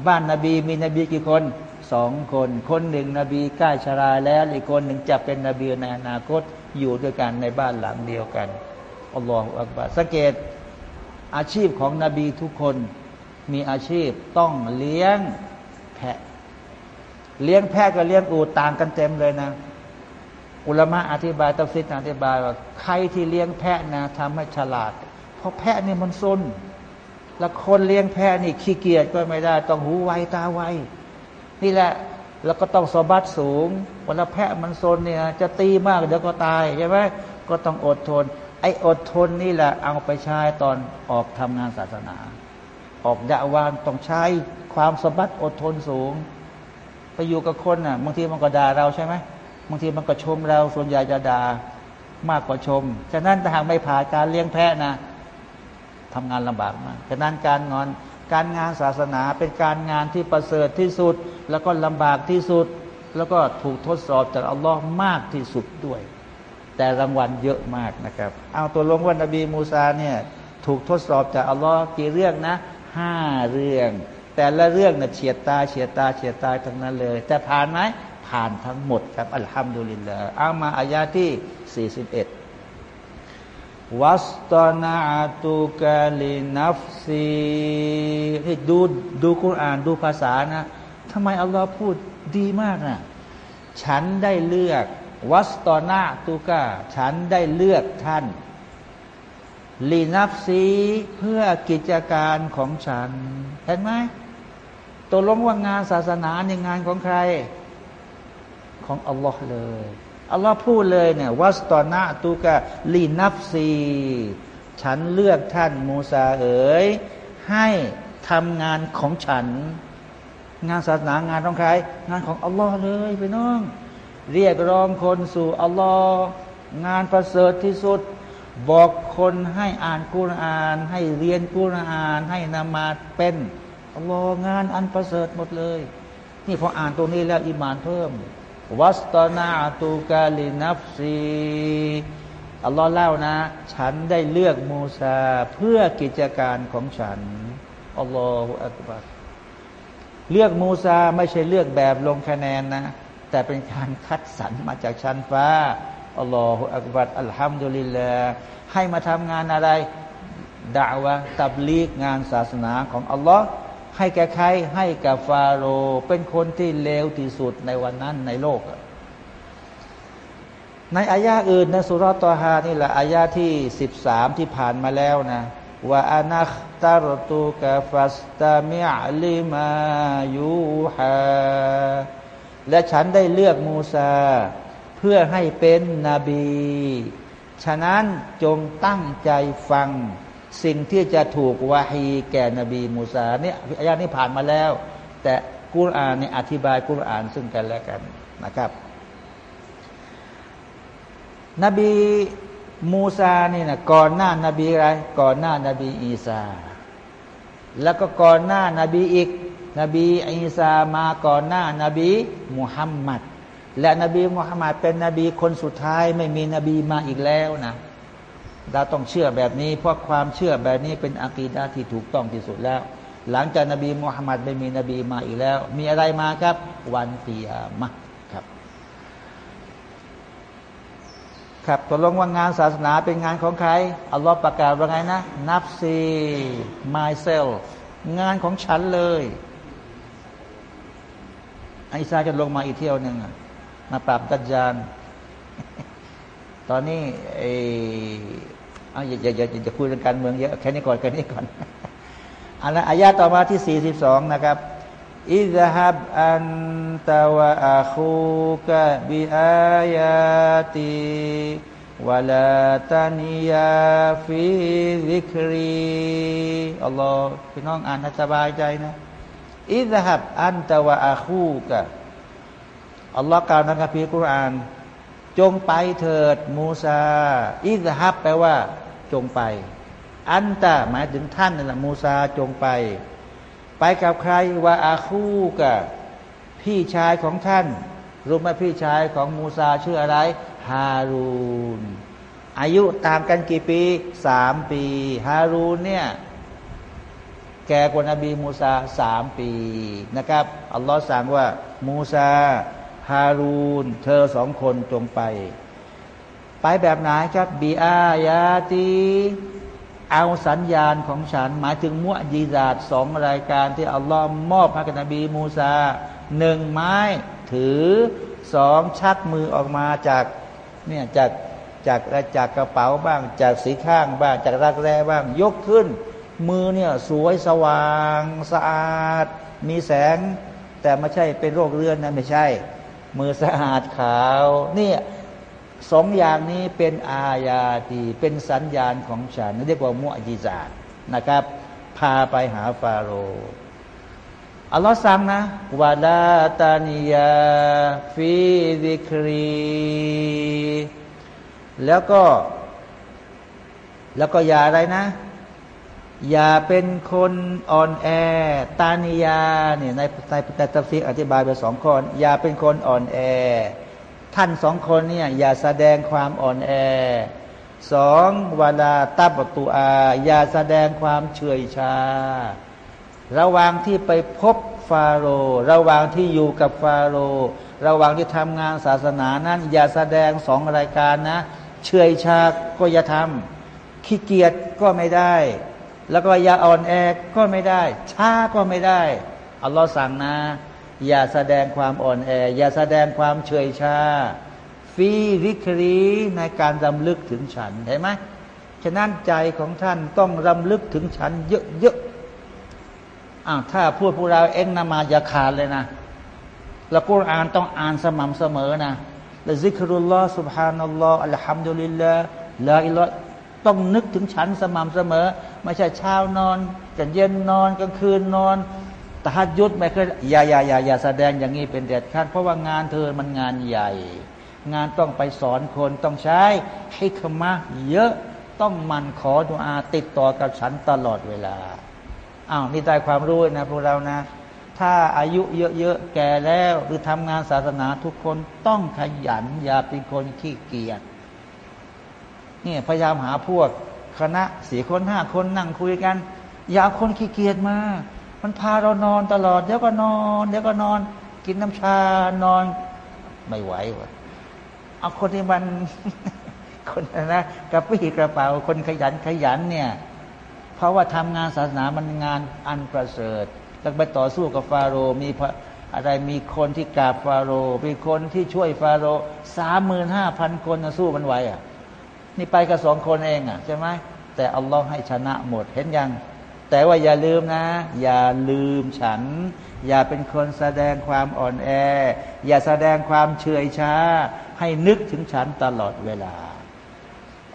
บ้านนาบีมีนบีกี่คน สองคน คนหนึ่งนบีใกล้ชราแล้วอีกคนหนึ่งจะเป็นนบีในอนาคตอยู่ด้วยกันในบ้านหลังเดียวกันอัลลอฮฺอักบารสังเกตอาชีพของนบีทุกคนมีอาชีพต้องเลี้ยงแพะ เลี้ยงแพะกับเลี้ยงอูต่างกันเต็มเลยนะ อุลมะอธิบายตัฟซิดอธิบายว่าใครที่เลี้ยงแพะนะทำให้ฉลาด เพราะแพะนี่มันซนแล้วคนเลี้ยงแพะนี่ขี้เกียจก็ไม่ได้ ต้องหูไวตาไว นี่แหละ แล้วก็ต้องสบัดสูงวันละแพะมันโซนเนี่ยจะตีมากเดี๋ยวก็ตายใช่ไหมก็ต้องอดทน ไอ้อดทนนี่แหละเอาไปใช้ตอนออกทำงานศาสนา ออกดาวานต้องใช้ความสบัดอดทนสูง ไปอยู่กับคนน่ะบางทีมันก็ด่าเราใช่ไหมบางทีมันก็ชมเราส่วนใหญ่จะด่ามากกว่าชม ฉะนั้นถ้าหากไม่ผ่านการเลี้ยงแพะนะทำงานลำบากมาก ฉะนั้นการงอน การงานศาสนาเป็นการงานที่ประเสริฐที่สุด แล้วก็ลำบากที่สุด แล้วก็ถูกทดสอบจากอัลลอฮ์มากที่สุดด้วย แต่รางวัลเยอะมากนะครับ เอาตัวลงว่านบีมูซาเนี่ยถูกทดสอบจากอัลลอฮ์กี่เรื่องนะห้าเรื่อง แต่ละเรื่องเนี่ยเฉียดตาเฉียดตาเฉียดตาทั้งนั้นเลย แต่ผ่านไหมผ่านทั้งหมดครับอัลฮัมดุลิลลาห์เอามาอายาที่สี่สิบเอ็ด วัสตนาตุกาลินัฟซีให้ดูดูคุรานดูภาษานะทำไมอัลลอฮ์พูดดีมากนะฉันได้เลือก วัสตนาตุกาฉันได้เลือกท่านลีนัฟซีเพื่อกิจการของฉัน เห็นไหมตัวลงว่างานศาสนาในงานของใคร ของอัลลอฮ์เลย อัลลอฮ์พูดเลยเนี่ยวัสตอนาตุกะลีนับซีฉันเลือกท่านมูซาเอ๋ยให้ทำงานของฉัน งานศาสนางานของใคร งานของอัลลอฮ์เลยไปน้อง เรียกร้องคนสู่อัลลอฮ์งานประเสริฐที่สุด บอกคนให้อ่านกุรอาน ให้เรียนกุรอาน ให้นามาเป็นอัลลอฮ์งานอันประเสริฐหมดเลย นี่พออ่านตรงนี้แล้วอิมานเพิ่ม วัสตนาตูกาลินับซีอัลลอฮ์เล่านะ ฉันได้เลือกมูซาเพื่อกิจการของฉันอัลลอฮฺอักบัรเลือกมูซาไม่ใช่เลือกแบบลงคะแนนนะ แต่เป็นการคัดสรรมาจากชั้นฟ้าอัลลอฮฺอักบัรอัลฮัมดุลิลลาให้มาทำงานอะไรด่าวะตับลีกงานศาสนาของอัลลอฮ์ ให้แก่ใครให้กับฟาโรเป็นคนที่เลวที่สุดในวันนั้นในโลก ในอายาอื่นในสุรตอฮานี่แหละอายาที่สิบสามที่ผ่านมาแล้วนะว่าอานัคตารตุกาฟัสตามิอลิมายูฮาและฉันได้เลือกมูซา เพื่อให้เป็นนบี ฉะนั้นจงตั้งใจฟัง สิ่งที่จะถูกวาฮีแก่นบีมูซาเนี่ยอายานี้ผ่านมาแล้ว แต่กุรอานเนี่ยอธิบายกุรอานซึ่งกันและกันนะครับ นบีมูซานี่นะก่อนหน้านาบีอะไรก่อนหน้านาบีอีสาแล้วก็ก่อนหน้านาบีอีก นบีอีสามาก่อนหน้านาบีมุฮัมมัดและนบีมุฮัมมัดเป็นนบีคนสุดท้ายไม่มีนบีมาอีกแล้วนะ เราต้องเชื่อแบบนี้ เพราะความเชื่อแบบนี้เป็นอะกีดาที่ถูกต้องที่สุดแล้ว หลังจากนบีมุฮัมมัดไม่มีนบีมาอีกแล้ว มีอะไรมาครับ วันเตียมะครับ ครับตกลงว่างานศาสนาเป็นงานของใครอัลลอฮ์ประกาศว่าไงนะนับซี myself งานของฉันเลยไอซาจะลงมาอีกเที่ยวหนึ่งมาปราบดัจจานตอนนี้ไอ เอาอย่าอย่าอย่าอย่าคุยเรื่องการเมืองเยอะแค่นี้ก่อนแค่นี้ก่อนอันนั้นอายาต่อมาที่ 42 นะครับอิซฮับอันตะวะอาคูกะบิอายาติวะลาตานิยาฟิซิครีอัลลอฮ์พี่น้องอ่านให้สบายใจนะอิซฮับอันตะวะอาคูกะอัลลอฮ์กล่าวในคัมภีร์กุรอาน จงไปเถิดมูซา อิซฮับแปลว่า จงไป อันตะหมายถึงท่านนั่นแหละมูซาจงไป ไปกับใครว่าอาคูกะพี่ชายของท่านรู้ไหมพี่ชายของมูซาชื่ออะไร ฮารูน อายุต่างกันกี่ปีสามปี ฮารูนเนี่ยแก่กว่านบีมูซาสามปีนะครับ อัลลอฮ์สั่งว่า มูซา ฮารูน เธอสองคนจงไป ไปแบบไหนครับบีอายาตีเอาสัญญาณของฉัน หมายถึงมุจีดาดสองรายการที่อัลลอฮ์มอบให้กับนบีมูซาหนึ่งไม้ถือสองชักมือออกมาจากเนี่ยจากจากจากกระเป๋าบ้าง จากสีข้างบ้าง จากรักแร้บ้าง ยกขึ้น มือเนี่ยสวยสว่างสะอาด มีแสง แต่ไม่ใช่เป็นโรคเรื้อนนะไม่ใช่ มือสะอาดขาวเนี่ยสองอย่างนี้เป็นอาญาตีเป็นสัญญาณของฉันเรียกว่ามุอจิจาตนะครับ พาไปหาฟาโรอัลลอฮ์สั่งนะวาลาตานิยาฟิซิครีแล้วก็ แล้วก็อย่าอะไรนะ อย่าเป็นคนอ่อนแอ ตานิยาเนี่ยในในในตัฟซีอธิบายไปสองคนอย่าเป็นคนอ่อนแอ ท่านสองคนเนี่ยอย่าแสดงความอ่อนแอสองเวลาตับตุอา อย่าแสดงความเฉยชา ระหว่างที่ไปพบฟาโรระหว่างที่อยู่กับฟาโรระหว่างที่ทำงานศาสนานั้น อย่าแสดงสองรายการนะ เฉยชาก็อย่าทำขี้เกียจก็ไม่ได้ แล้วก็อย่าอ่อนแอก็ไม่ได้ ช้าก็ไม่ได้ อัลลอฮ์สั่งนะ อย่าแสดงความอ่อนแอ อย่าแสดงความเฉยชาฟีวิครีในการรำลึกถึงฉันเห็นไหมฉะนั้นใจของท่านต้องรำลึกถึงฉัน เยอะๆอ้าวถ้าพูดพวกเราเอ็งนามาอย่าขาดเลยนะแล้วกุรอานต้องอ่านสม่ำเสมอนะและซิกรุลลอฮ์ سبحان อัลลอฮ์อัลฮัมดุลิลลาห์ลาอิลล ต้องนึกถึงฉันสม่ำเสมอ ไม่ใช่เช้านอนกันเย็นนอนกลางคืนนอนตายุดไม่เคยอย่าอย่าอย่าอย่าแสดงอย่างนี้เป็นเด็ดขาดเพราะว่างานเธอมันงานใหญ่ งานต้องไปสอนคนต้องใช้ให้ขมาเยอะต้องมันขอดุอาติดต่อกับฉันตลอดเวลาอ้าวนี่ได้ความรู้นะพวกเรานะ ถ้าอายุเยอะๆแก่แล้ว หรือทำงานศาสนาทุกคนต้องขยันอย่าเป็นคนขี้เกียจ นี่พยายามหาพวกคณะสี่คนห้าคนนั่งคุยกัน อย่าคนขี้เกียจมา มันพาเรานอนตลอดเดี๋ยวก็นอน เดี๋ยวก็นอน กินน้ำชานอนไม่ไหววะเอาคนที่มันคนนะกระปี้กระเป๋าคนขยันขยันเนี่ย เพราะว่าทำงานศาสนามันงานอันประเสริฐต้องไปต่อสู้กับฟาโรมีอะไรมีคนที่กราบฟาโรมีคนที่ช่วยฟาโรสามหมื่นห้าพันคนสู้มันไหวอะ นี่ไปกับสองคนเองอะใช่ไหมแต่อัลลอฮ์ให้ชนะหมดเห็นยัง แต่ว่าอย่าลืมนะ อย่าลืมฉัน อย่าเป็นคนแสดงความอ่อนแอ อย่าแสดงความเฉยช้า ให้นึกถึงฉันตลอดเวลา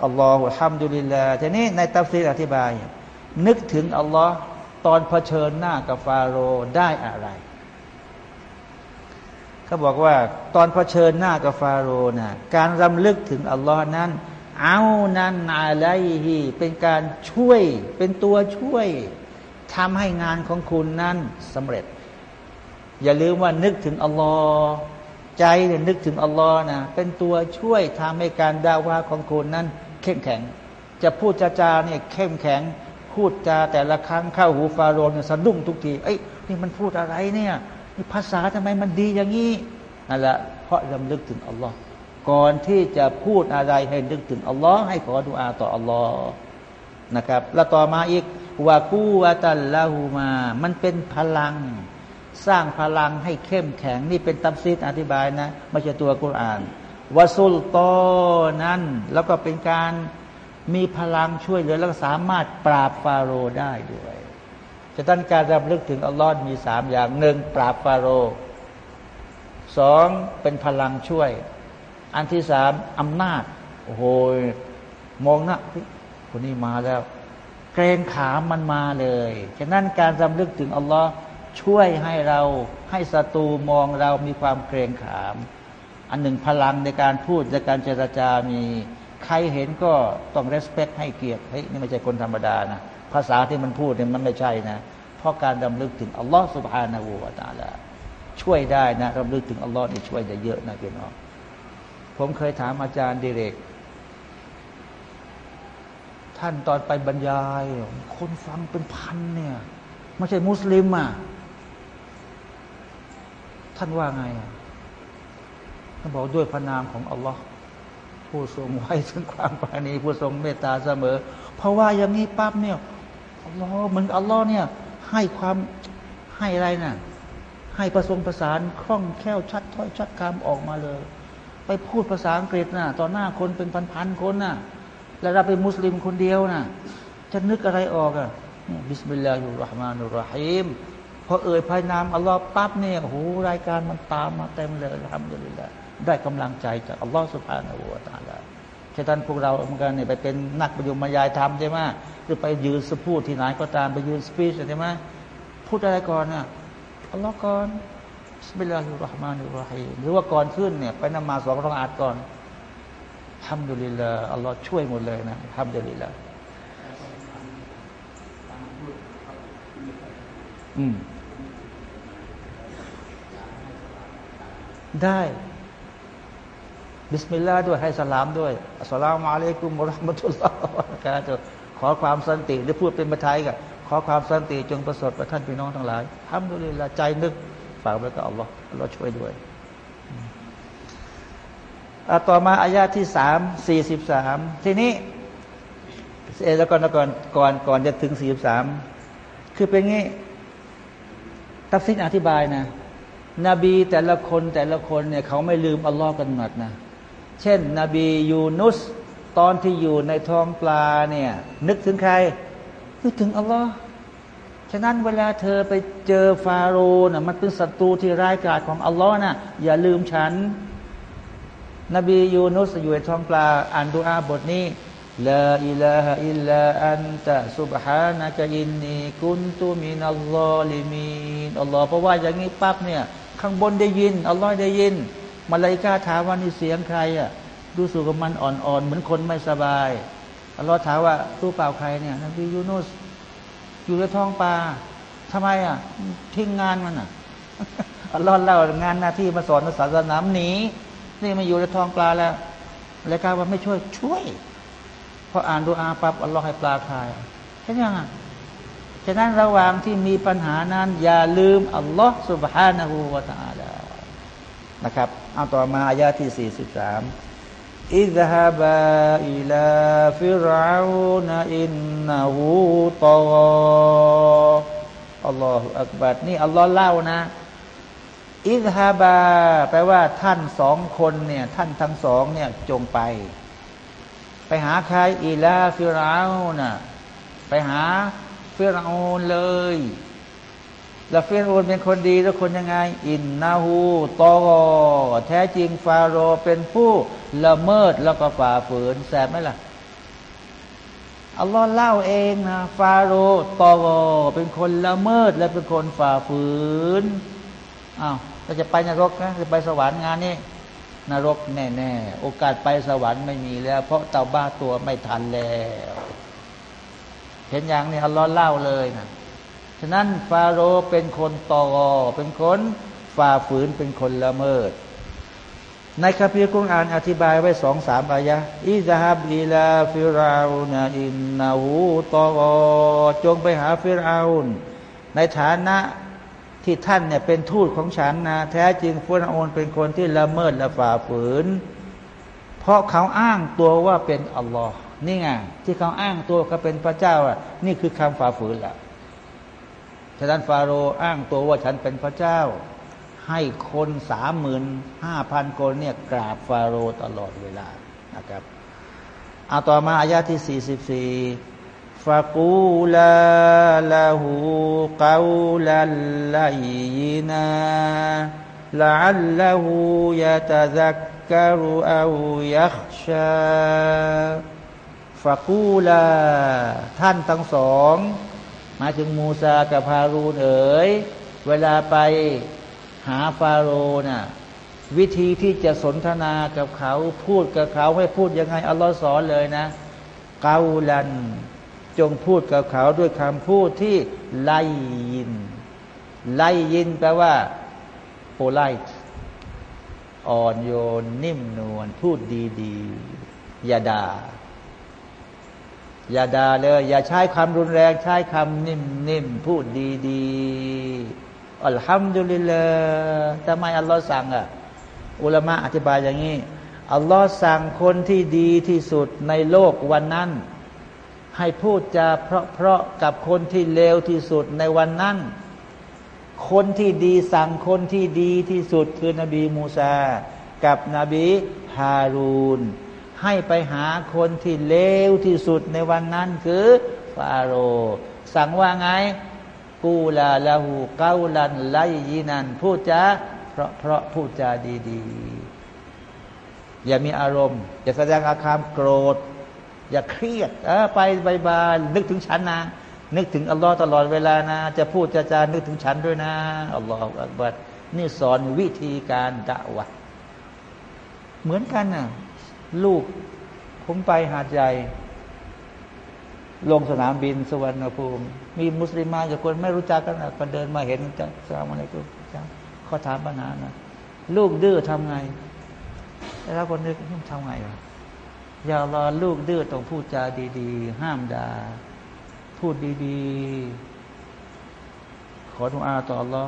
อัลลอฮฺฮัมดุลิลลาทีนี้ในตัฟซีอธิบาย นึกถึงอัลลอฮ์ตอนเผชิญหน้ากับฟาโรห์ได้อะไรเขาบอกว่าตอนเผชิญหน้ากับฟาโรห์นะการรำลึกถึงอัลลอฮ์นั้น เอานั้นอะไรฮีเป็นการช่วยเป็นตัวช่วยทำให้งานของคุณนั้นสำเร็จ อย่าลืมว่านึกถึงอัลลอฮ์ใจเนี่ยนึกถึงอัลลอฮ์นะเป็นตัวช่วยทำให้การดาว่าของคุณนั้น เข้มแข็ง จะพูดจาจาเนี่ยเข้มแข็ง พูดจาแต่ละครั้งเข้าหูฟาโรห์เนี่ยสะดุ้งทุกทีเอ้ยนี่มันพูดอะไรเนี่ยนี่ภาษาทำไมมันดีอย่างนี้นั่นแหละเพราะรำลึกถึงอัลลอฮ์ ก่อนที่จะพูดอะไรให้นึกถึงอัลลอฮ์ให้ขอดุอาต่ออัลลอฮ์นะครับ แล้วต่อมาอีกวากูวาตัลลาหูมา มันเป็นพลัง สร้างพลังให้เข้มแข็ง นี่เป็นตัมซีดอธิบายนะไม่ใช่ตัวกุรอานวาซุลโตนั้น แล้วก็เป็นการมีพลังช่วยเหลือแล้วสามารถปราบฟาโรห์ได้ด้วยจะตั้งการรำลึกถึงอัลลอฮ์มีสามอย่างหนึ่งปราบฟาโรห์สองเป็นพลังช่วย อันที่สามอำนาจ โอ้โหมองนะคนนี้มาแล้ว เกรงขามมันมาเลยฉะนั้นการรำลึกถึงอัลลอฮ์ช่วยให้เราให้ศัตรูมองเรามีความเกรงขาม อันหนึ่งพลังในการพูดในการเจรจามี ใครเห็นก็ต้องเรสเพคให้เกียรติเฮ้ยนี่ไม่ใช่คนธรรมดานะภาษาที่มันพูดเนี่ยมันไม่ใช่นะ เพราะการดำลึกถึงอัลลอฮ์สุบฮานาหูวาตาลาช่วยได้นะรำลึกถึงอัลลอฮ์นี่ช่วยได้เยอะนะพี่น้อง ผมเคยถามอาจารย์ดิเรก ท่านตอนไปบรรยาย คนฟังเป็นพันเนี่ยไม่ใช่มุสลิมอะ ท่านว่าไงท่านบอกด้วยพระนามของอัลลอฮ์ผู้ทรงไว้ถึงความปราณีผู้ทรงเมตตาเสมอ เพราะว่าอย่างนี้ปั๊บเนี่ยอัลลอฮ์เหมือนอัลลอฮ์เนี่ย ให้ความให้อะไรนะ่ะ ให้ประสงประสานคล่องแคล่วชัดถ้อยชัดคำออกมาเลย ไปพูดภาษาอังกฤษนะ่ะ ต่อหน้าคนเป็นพันๆคนนะ่ะ แล้วเราเป็นมุสลิมคนเดียวนะ่ะ จะนึกอะไรออกอะ่ะبسم الله الرحمن الرحيم พอเอ่ยภายนามอัลลอฮ์ปั๊บเนี่ยโอ้โหรายการมันตามมาเต็มเลยทำอยู่เลยได้กำลังใจจากอัลลอฮ์سبحانه وتعالىฉะนั้นพวกเราเหมือนกันเนี่ยไปเป็นนักประยุมมายายทำใช่ไหมหรือไปยืนสพูดที่ไหนก็ตามไปยืนสปีชใช่ไหมพูดอะไรก่อนอะอัลลอฮ์ก่อน บิลลาฮิรราะห์มานุรราะฮีมหรือว่าก่อนขึ้นเนี่ยไปนมาสองรองอาจก่อนทำดุลิลลาอัลลอฮ์ช่วยหมดเลยนะทำดุลิลลาอืมได้ بسم الله ด้วยให้สลามด้วยالسلام عليكم ورحمة الله การจะขอความสันติหรือพูดเป็นภาษาไทยก็ขอความสันติจงประสบประท่านพี่น้องทั้งหลายทำด้วยแล้วใจนึก ฝากไว้กับอัลลอฮ์อัลลอฮ์ช่วยด้วยต่อมาอายาที่สามสี่สิบสามทีนี้เอแล้วก่อนก่อนก่อนก่อนจะถึงสี่สิบสามคือเป็นงี้ ตัฟซีรอธิบายนะ นบีแต่ละคนแต่ละคนเนี่ยเขาไม่ลืมอัลลอฮ์กันหมดนะ เช่น นบียูนุส ตอนที่อยู่ในท้องปลาเนี่ย นึกถึงใคร นึกถึงอัลลอฮ์ ฉะนั้นเวลาเธอไปเจอฟาโรห์น่ะมันเป็นศัตรูที่ร้ายกาจของอัลลอฮ์นะอย่าลืมฉัน นบียูนุสอยู่ในท้องปลาอ่านดูอาบทนี้لا إله إلاอันตะซุบฮานะกะอินนีกุนตุมินัลลอลิมีนอัลลอฮ์เพราะว่าอย่างนี้ปั๊บเนี่ย ข้างบนได้ยิน อัลลอฮ์ได้ยินมาลายกาถามว่านี่เสียงใครอะดูสูกับมันอ่อนๆ เหมือนคนไม่สบายอัลลอฮ์ถามว่าตู้เปล่าใครเนี่ยนบียูนุส อยู่ในท้องปลาทำไมอ่ะ ทิ้งงานมันอ่ะ อัลลอฮ์เล่างานหน้าที่มาสอนศาสนาหนี นี่มาอยู่ในท้องปลาแล้วลายกาว่าไม่ช่วย ช่วย พออ่านดูอาปั๊บอัลลอฮ์ให้ปลาคายใช่ไหมอ่ะฉะนั้นระหว่างที่มีปัญหานั้น อย่าลืมอัลลอฮ์ سبحانه และ تعالى นะครับเอาต่อมาอายาที่สี่สิบสาม اذهبا إلى فرعون إنه طغى الله أكبر นี่อัลลอฮ์เล่านะاذهبا แปลว่าท่านสองคนเนี่ยท่านทั้งสองเนี่ยจงไป ไปหาใครإلى فرعون ไปหาฟิรอูนเลยแล้วฟิรอูนเป็นคนดีแล้วคนยังไง إنه طغى แท้จริงฟาโรเป็นผู้ ละเมิดแล้วก็ฝ่าฝืนแสบไหมล่ะอัลลอฮ์เล่าเองนะฟาโรตอเป็นคนละเมิดและเป็นคนฝ่าฝืนอ้าวเราจะไปนรกนะจะไปสวรรค์งานนี้นรกแน่ๆโอกาสไปสวรรค์ไม่มีแล้ว เพราะเตาบ้าตัวไม่ทันแล้ว เห็นอย่างนี้อัลลอฮ์เล่าเลยนะฉะนั้นฟาโรห์เป็นคนตอเป็นคนฝ่าฝืนเป็นคนละเมิด ในคัมภีร์กุรอานอธิบายไว้สองสามอายะอิซาฮับอิลาฟิราอุนอินนาหูตอจงไปหาฟิราอุนในฐานะที่ท่านเนี่ยเป็นทูตของฉันนะ แท้จริงฟิราอุนเป็นคนที่ละเมิดละฝ่าฝืน เพราะเขาอ้างตัวว่าเป็นอัลลอฮ์นี่ไงที่เขาอ้างตัวเขาเป็นพระเจ้าอะนี่คือคำฝ่าฝืนละฉะนั้นฟาโรห์อ้างตัวว่าฉันเป็นพระเจ้า ให้คนสามหมื่นห้าพันคนเนี่ยกราบฟาโรห์ตลอดเวลานะครับเอาต่อมาอายาที่สี่สิบสี่ฟากูลาลาหูกาลัลลยินาละอัลลหูยะตะซักกรุอายักชาฟากูลาท่านทั้งสอง มาถึงมูซากับฮารูนเอ๋ยเวลาไป หาฟาโรห์น่ะวิธีที่จะสนทนากับเขาพูดกับเขาให้พูดยังไงอัลลอฮ์สอนเลยนะเกาลัน จงพูดกับเขาด้วยคำพูดที่ไล่ยิน ไล่ยินแปลว่าโปไลท์อ่อนโยน นิ่มนวลพูดดีๆอย่าด่าอย่าด่าเลย อย่าใช้คำรุนแรง ใช้คำนิ่มๆพูดดีๆ อัลฮัมดุลิลละทำไมอัลลอฮ์สั่งอะอุลามะอธิบายอย่างนี้อัลลอฮ์สั่งคนที่ดีที่สุดในโลกวันนั้น ให้พูดจาเพราะๆกับคนที่เลวที่สุดในวันนั้น คนที่ดีสั่งคนที่ดีที่สุดคือนบีมูซา กับนบีฮารูนให้ไปหาคนที่เลวที่สุดในวันนั้นคือฟาโรสั่งว่าไง กูลาลาหูเกาลันไลยีนันพูดจาเพราะเพราะพูดจาดีๆ อย่ามีอารมณ์ อย่าแสดงอาการโกรธ อย่าเครียดเออไปบายบายนึกถึงฉันนะ นึกถึงอัลลอฮ์ตลอดเวลานะ จะพูดจะจานึกถึงฉันด้วยนะالله أكبرนี่สอนวิธีการด่าวะเหมือนกันนะลูกผมไปหาดใหญ่ลงสนามบินสุวรรณภูมิ มีมุสลิมาจากคนไม่รู้จักกันก็เดินมาเห็นจะสลามอะไรก็เขาถามปัญหานะลูกดื้อทำไง แล้วคนนึกทำไงวะอย่ารอลูกดื้อต้องพูดจาดีๆ ห้ามด่าพูดดีๆ ขอดุอาต่อรอ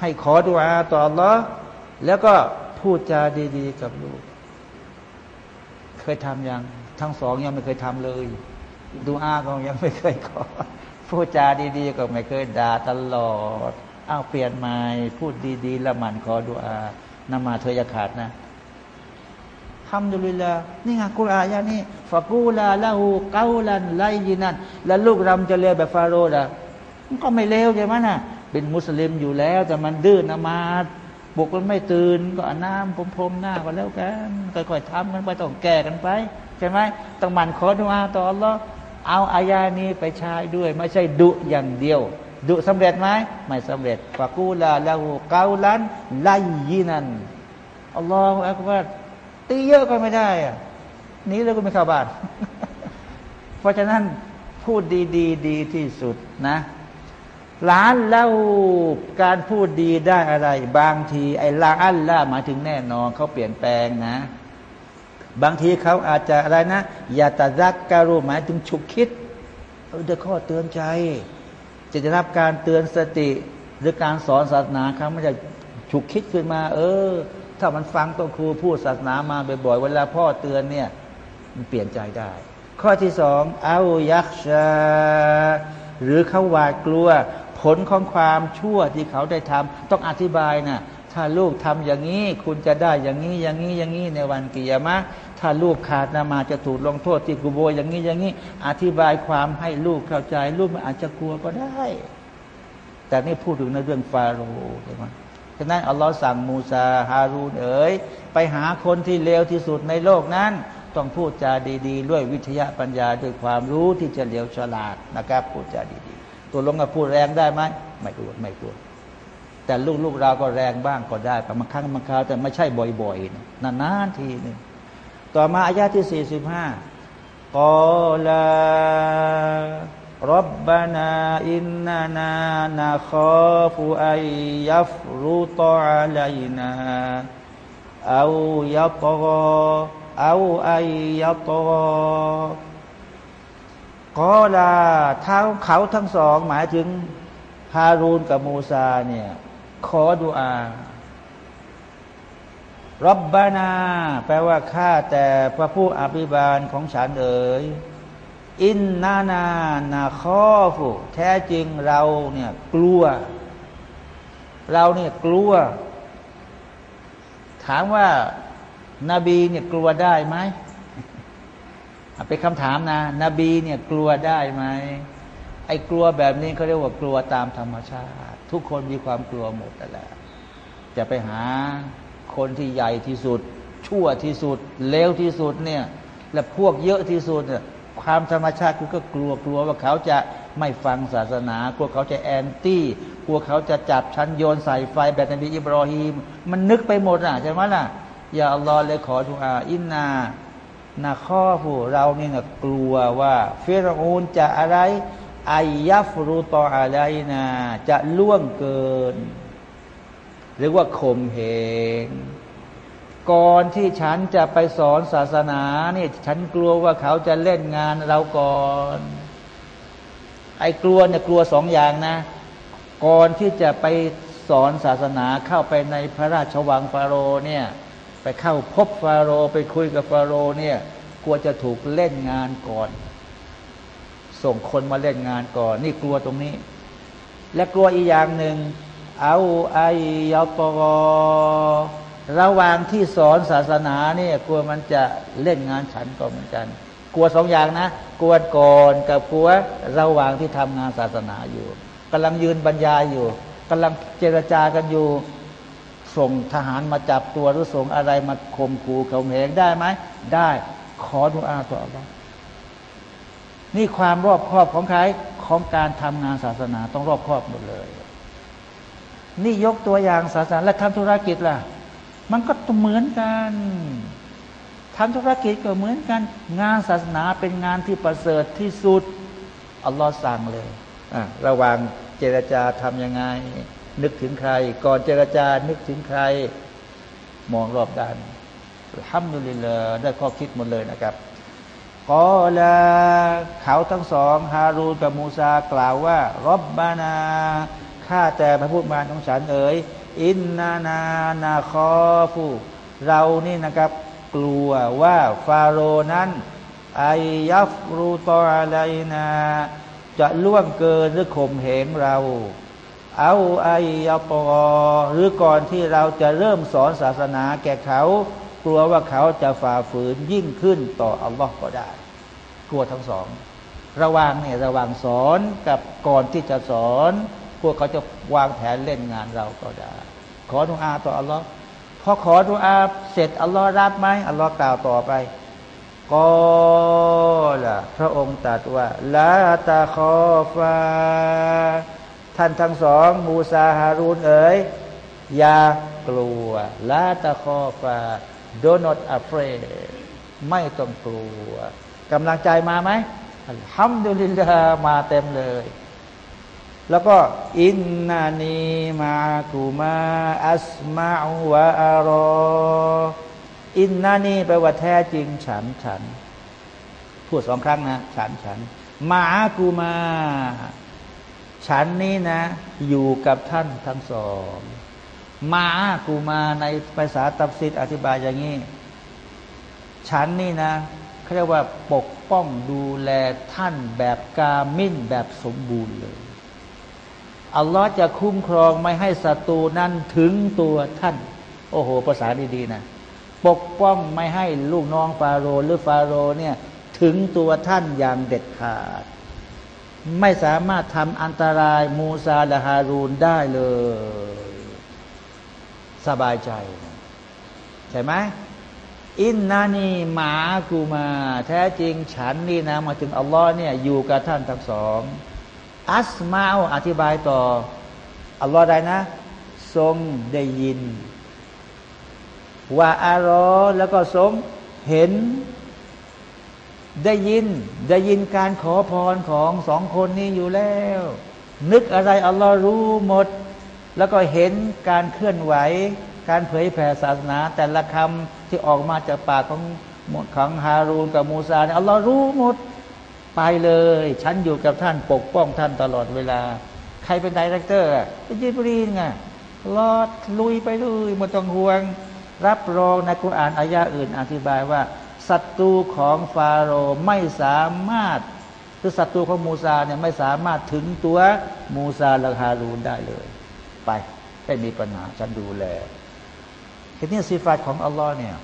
ให้ขอดุอาต่อรอแล้วก็พูดจาดีๆ กับลูก เคยทำยัง ทั้งสองยังไม่เคยทำเลยดูอาก็ยังไม่เคยขอ พูดจาดีๆ ก็ไม่เคยด่าตลอด เอาเปลี่ยนใหม่พูดดีๆ ละมันขอดูอานมาเธอจะขาดนะทำดุลิละนี่ไงกุรอานยานี่ฟากูลาละหูเกาลันไลยินันแล้วลูกรำจะเลวแบบฟาโรห์อะมันก็ไม่เลวใช่ไหมนะเป็นมุสลิมอยู่แล้ว แต่มันดื้อนมาบุกมันไม่ตื่นก็อาน้ำพรมๆหน้าก็แล้วกันค่อยๆทำกันไปต้องแก้กันไป ใช่ไหมต้องมันขอดุอาต่ออัลลอฮ์ เอาอายานี้ไปใช้ด้วย ไม่ใช่ดุอย่างเดียว ดุสำเร็จไหมไม่สำเร็จฟากูลาลาหูเกาลันไลยีนันอัลลอฮฺอักบารตีเยอะก็ไม่ได้อะนี้เราก็ไม่เข้าบ้าน เพราะฉะนั้นพูดดีๆดดีที่สุดนะลานเล่าการพูดดีได้อะไร บางที ไอ้ลาอัลล่าหมายถึงแน่นอนเขาเปลี่ยนแปลงนะ บางทีเขาอาจจะอะไรนะอย่าตะรักการูหมายถึงฉุกคิดเออเดี๋ยวข้อเตือนใจ จะได้รับการเตือนสติ หรือการสอนศาสนาเขาไม่จะฉุกคิดขึ้นมา เออ ถ้ามันฟังตัวครูพูดศาสนามาบ่อยๆเวลาพ่อเตือนเนี่ย มันเปลี่ยนใจได้ ข้อที่สองเอายักษ์ชาหรือเขาหวาดกลัว ผลของความชั่วที่เขาได้ทำต้องอธิบายนะถ้าลูกทำอย่างนี้ คุณจะได้อย่างนี้อย่างนี้อย่างนี้ในวันกิยามะ ถ้าลูกขาดนามาจะถูกลงโทษที่กุโบอย่างนี้อย่างนี้ อธิบายความให้ลูกเข้าใจ ลูกมันอาจจะกลัวก็ได้ แต่นี่พูดถึงในเรื่องฟาโรห์ใช่ไหมฉะนั้นอัลลอฮ์สั่งมูซาฮารูนเอ๋ยไปหาคนที่เลวที่สุดในโลกนั้น ต้องพูดจาดี ๆ ด้วยวิทยาปัญญาด้วยความรู้ที่จะเลียวฉลาดนะครับพูดจาดีตัวลงกับพูดแรงได้ไหมไม่ควรไม่ควรแต่ลูกๆเราก็แรงบ้างก็ได้บางครั้งบางคราวแต่ไม่ใช่บ่อยๆนานๆทีนึง ต่อมาอายาที่สี่สิบห้ากอลารับบานาอินนานานาคอฟูอัยยัฟรุตอะลัยนาเอายัตกเอาอัยยัตกกอลาท้าเขาทั้งสอง หมายถึงฮารูนกับมูซาเนี่ย ขอดุอา รับบานา แปลว่าข้าแต่พระผู้อภิบาลของฉันเอ๋ยอินนานานาคอฟูแท้จริงเราเนี่ยกลัว เราเนี่ยกลัว ถามว่านาบีเนี่ยกลัวได้ไหมเป็นคำถามนะ นบีเนี่ยกลัวได้ไหมไอ้กลัวแบบนี้เขาเรียกว่ากลัวตามธรรมชาติ ทุกคนมีความกลัวหมดแต่ละจะไปหา คนที่ใหญ่ที่สุด ชั่วที่สุด เลวที่สุดเนี่ย และพวกเยอะที่สุดเนี่ยความธรรมชาติคือก็กลัวกลัวว่าเขาจะไม่ฟังศาสนากลัวเขาจะแอนตี้กลัวเขาจะจับชั้นโยนใส่ไฟแบบนบีอิบรอฮีม มันนึกไปหมดอะใช่ไหมล่ะ อย่าอัลลอฮ์เลยขอทุอาอินนานาข้อผู้เราเนี่ยกลัวว่าเฟรอูนจะอะไรอายยัฟรูตออะไรนะจะล่วงเกิน หรือว่าข่มเหงก่อนที่ฉันจะไปสอนศาสนาเนี่ยฉันกลัวว่าเขาจะเล่นงานเราก่อน ไอ้กลัวเนี่ยกลัวสองอย่างนะ ก่อนที่จะไปสอนศาสนาเข้าไปในพระราชวังฟาโรเนี่ย ไปเข้าพบฟาโรไปคุยกับฟาโรเนี่ยกลัวจะถูกเล่นงานก่อน ส่งคนมาเล่นงานก่อน นี่กลัวตรงนี้ และกลัวอีกอย่างหนึ่ง เอาไอยาตรระหว่างที่สอนศาสนาเนี่ยกลัวมันจะเล่นงานฉันก็เหมือนกัน กลัวสองอย่างนะ กลัวก่อนกับกลัวระหว่างที่ทำงานศาสนาอยู่กำลังยืนบรรยายอยู่กำลังเจรจากันอยู่ส่งทหารมาจับตัวหรือส่งอะไรมาข่มขู่เขาเหงได้ไหมได้ขอดุอาต่อรนี่ความรอบครอบของใครของการทำงานศาสนาต้องรอบครอบหมดเลย นี่ยกตัวอย่างศาสนาและทำธุรกิจล่ะ มันก็เหมือนกันทำธุรกิจก็เหมือนกัน งานศาสนาเป็นงานที่ประเสริฐที่สุดอัลลอฮ์สั่งเลยอะระหว่างเจรจาทํำยังไง นึกถึงใคร ก่อนเจรจานึกถึงใคร มองรอบด้านทำดุลิลได้ข้อคิดหมดเลยนะครับกอลาเขาทั้งสอง ฮารูนกับมูซากล่าวว่า รบบานา ข้าแต่พระผู้มาของฉันเอ๋ยอินนานานาคอผู้เรานี่นะครับกลัวว่าฟาโรนั้นไอยัฟรูตออะไรนา จะล่วงเกินหรือข่มเหงเรา เอาไอยาปอหรือก่อนที่เราจะเริ่มสอนศาสนาแก่เขา กลัวว่าเขาจะฝ่าฝืนยิ่งขึ้นต่ออัลลอฮ์ก็ได้ กลัวทั้งสอง ระวังเนี่ยระวังสอนกับก่อนที่จะสอน พวกเขาจะวางแผนเล่นงานเราก็ได้ ขอดุอาต่ออัลลอฮ์พอขอดุอาเสร็จอัลลอฮ์รับไหมอัลลอฮ์กล่าวต่อไปก็ล่ะพระองค์ตรัสว่าละตาคอฟาท่านทั้งสองมูซาฮารูนเอ๋ยอย่ากลัวละตาคอฟา do not afraid ไม่ต้องกลัวกำลังใจมาไหมฮัมดุลิลลามาเต็มเลย แล้วก็อินนานีมากูมาอัสมาอวะอารอ อินนานีแปลว่าแท้จริงฉันฉัน พูดสองครั้งนะ ฉันฉัน มากูมา ฉันนี้นะ อยู่กับท่านทั้งสอง มากูมาในภาษาตับซิดอธิบายอย่างนี้ ฉันนี่นะเขาเรียกว่าปกป้องดูแลท่านแบบกามิ่นแบบสมบูรณ์เลย อัลลอฮ์จะคุ้มครองไม่ให้ศัตรูนั้นถึงตัวท่าน โอ้โห ภาษาดีๆนะ ปกป้องไม่ให้ลูกน้องฟาโรห์หรือฟาโรห์เนี่ยถึงตัวท่านอย่างเด็ดขาด ไม่สามารถทำอันตรายมูซาและฮารูนได้เลย สบายใจ ใช่ไหมอินนานีหมากูมา แท้จริงฉันนี่นะมาถึงอัลลอฮ์เนี่ยอยู่กับท่านทั้งสอง อัสมาอธิบายต่ออัลลอฮ์ได้นะ ทรงได้ยินว่าอารอแล้วก็ทรงเห็น ได้ยิน ได้ยินการขอพรของสองคนนี้อยู่แล้ว นึกอะไรอัลลอฮ์รู้หมด แล้วก็เห็นการเคลื่อนไหว การเผยแผ่ศาสนา แต่ละคำที่ออกมาจากปากของของฮารูนกับมูซาอัลลอฮ์รู้หมด ไปเลย ฉันอยู่กับท่านปกป้องท่านตลอดเวลา ใครเป็น director เป็นยิบรีลไงลอดลุยไปเลยไม่ต้องห่วง รับรองในกุรอานอายะอื่น อธิบายว่าศัตรูของฟาโรห์ไม่สามารถคือศัตรูของมูซาเนี่ยไม่สามารถถึงตัวมูซาและฮารูนได้เลย ไปไม่มีปัญหาฉันดูแลทีนี้สิฟัตของอัลลอฮ์เนี่ย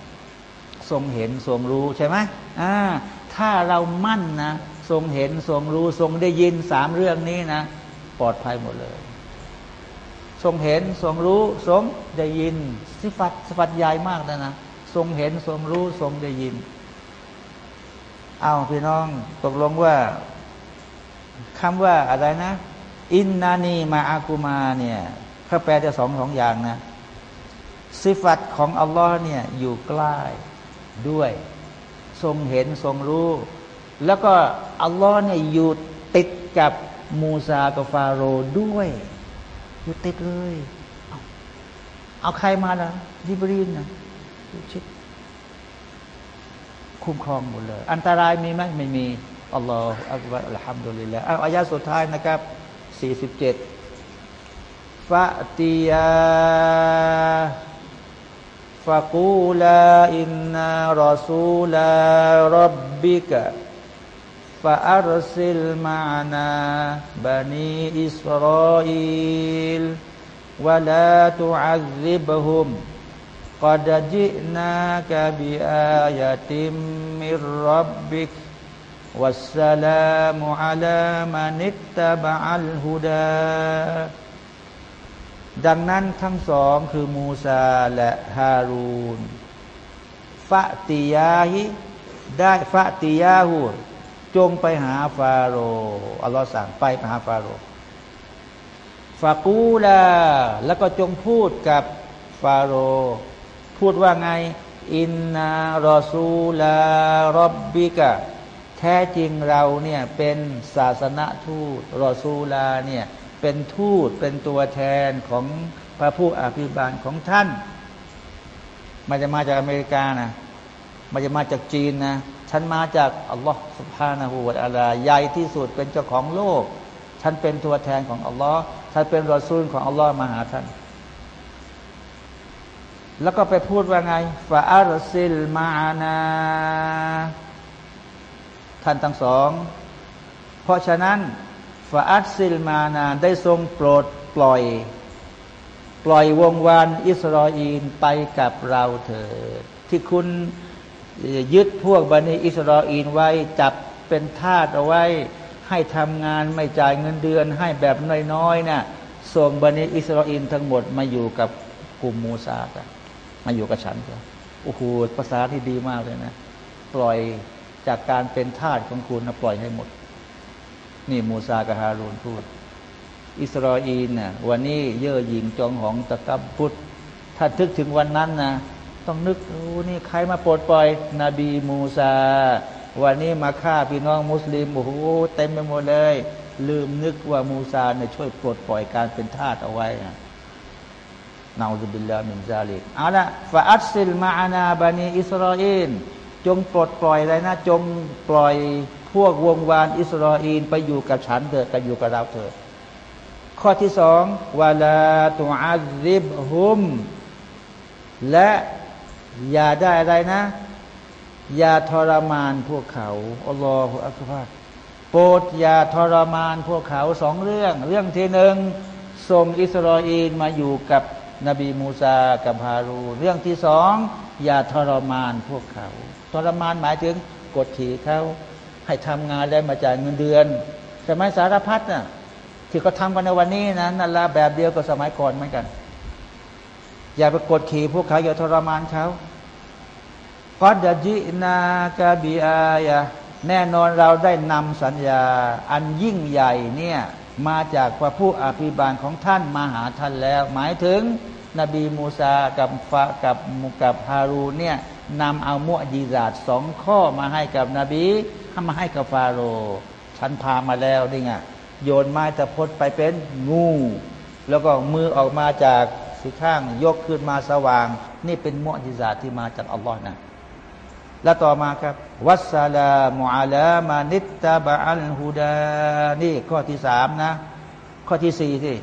ทรงเห็นทรงรู้ใช่ไหมอ่าถ้าเรามั่นนะ ทรงเห็นทรงรู้ทรงได้ยินสามเรื่องนี้นะ ปลอดภัยหมดเลย ทรงเห็นทรงรู้ทรงได้ยินสิฟัตสิฟัตใหญ่มากนะนะทรงเห็นทรงรู้ทรงได้ยิน เอาพี่น้องตกลงว่าคำว่าอะไรนะ อินนานีมาอากุมาเนี่ยเขาแปลจะสองสองอย่างนะสิฟัตของอัลลอฮ์เนี่ยอยู่ใกล้ด้วย ทรงเห็นทรงรู้ แล้วก็อัลลอฮ์เนี่ยอยู่ติดกับมูซากับฟาโรห์ด้วย อยู่ติดเลยเอาเอาใครมาล่ะยิบรีนนะชิดคุ้มครองหมดเลย อันตรายมีไหมไม่มีอัลลอฮฺอัลลอฮฺอัลฮัมดุลิลละออายาสุดท้ายนะครับสี่สิบเจ็ดฟะติยาฟะกูลาอินนารอซูลารับบิกะ ฟะอัรซิลมานาบานีอิสราเอลวะลาตุอัลลิบฮุม قد جئناك بآية من ربك والسلام على من اتبع الهدى ดังนั้นทั้งสองคือมูซาและฮารูนฟะติยาฮิได้ฟะติยาหู จงไปหาฟาโรอัลลอฮ์สั่งไปหาฟาโรฟากูลาแล้วก็จงพูดกับฟาโรพูดว่าไง อินนารอซูลารอบบิกะแท้จริงเราเนี่ยเป็นศาสนทูตรอซูลาเนี่ยเป็นทูตเป็นตัวแทนของพระผู้อภิบาลของท่านมันจะมาจากอเมริกานะมันจะมาจากจีนนะ ฉันมาจากอัลลอฮ์สุบฮานาหูวะอัลาใหญ่ที่สุดเป็นเจ้าของโลก ฉันเป็นตัวแทนของอัลลอฮ์ฉันเป็นรอซูลของอัลลอฮ์มาหาท่าน แล้วก็ไปพูดว่าไงฟาอัลซิลมาอานา ท่านทั้งสอง เพราะฉะนั้นฟาอัลซิลมานาได้ทรงโปรดปล่อย ปล่อยวงวานอิสราเอลไปกับเราเถิดที่คุณ ยึดพวกบันิอิสราเอลไว้จับเป็นทาสเอาไว้ ให้ทำงานไม่จ่ายเงินเดือน ให้แบบน้อยๆนะ่ะส่งบันิอิสราเอลทั้งหมดมาอยู่กับกลุ่มมูซากันมาอยู่กับฉันก็โอ้โหภาษาที่ดีมากเลยนะ ปล่อยจากการเป็นทาสของคุณนะปล่อยให้หมด นี่มูซากับฮารูนพูด อิสราเอลน่ะวันนี้เย่อหยิ่งจองหองตะกับพุทธถ้าทึกถึงวันนั้นนะ ต้องนึกโอ้นี่ใครมาปลดปล่อย นบีมูซา วันนี้มาฆ่าพี่น้องมุสลิมโอ้โหเต็มไปหมดเลย ลืมนึกว่ามูซาเนี่ยช่วยปลดปล่อยการเป็นทาสเอาไว้นะนาอุบิลลามินซาลิกเอาละฟาอัสซิลมาอานาบานีอิสราเอลจงปลดปล่อยอะไรนะจงปล่อยพวกวงวานอิสราเอลไปอยู่กับฉันเถิดกันอยู่กับเราเถิดข้อที่สองวาลาตุอาซิบฮุม และ อย่าได้อะไรนะ อย่าทรมานพวกเขาอัลลอฮฺอักบารโปรดอย่าทรมานพวกเขาสองเรื่อง เรื่องที่หนึ่งส่งอิสราเอลมาอยู่กับนบีมูซากับฮารูเรื่องที่สองอย่าทรมานพวกเขา ทรมานหมายถึงกดขี่เขาให้ทำงานได้มาจ่ายเงินเดือนใช่ไหมสารพัดน่ะที่เขาทากันในวันนี้นะนั่นละแบบเดียวกับสมัยก่อนเหมือนกัน อย่าไปกดขี่พวกเขาอย่าทรมานเขากอดจินากาบีอายะแน่นอนเราได้นำสัญญา อันยิ่งใหญ่เนี่ยมาจากพระผู้อภิบาลของท่านมาหาท่านแล้ว หมายถึง นบีมูซากับฟะกับมุกับฮารูเนี่ยนำเอามุอจีซาดสองข้อมาให้กับนบีมาให้กับฟาโรฉันพามาแล้วนี่ไงโยนไม้ตะพดไปเป็นงู แล้วก็มือออกมาจาก สิข้าง ยกขึ้นมาสว่าง นี่เป็นมุอจิซาที่มาจากอัลลอฮ์นะแล้วต่อมาครับวัสสลามุอาลามานิตตาบะอัลฮูดานี่ข้อที่สามนะ ข้อที่สี่ที่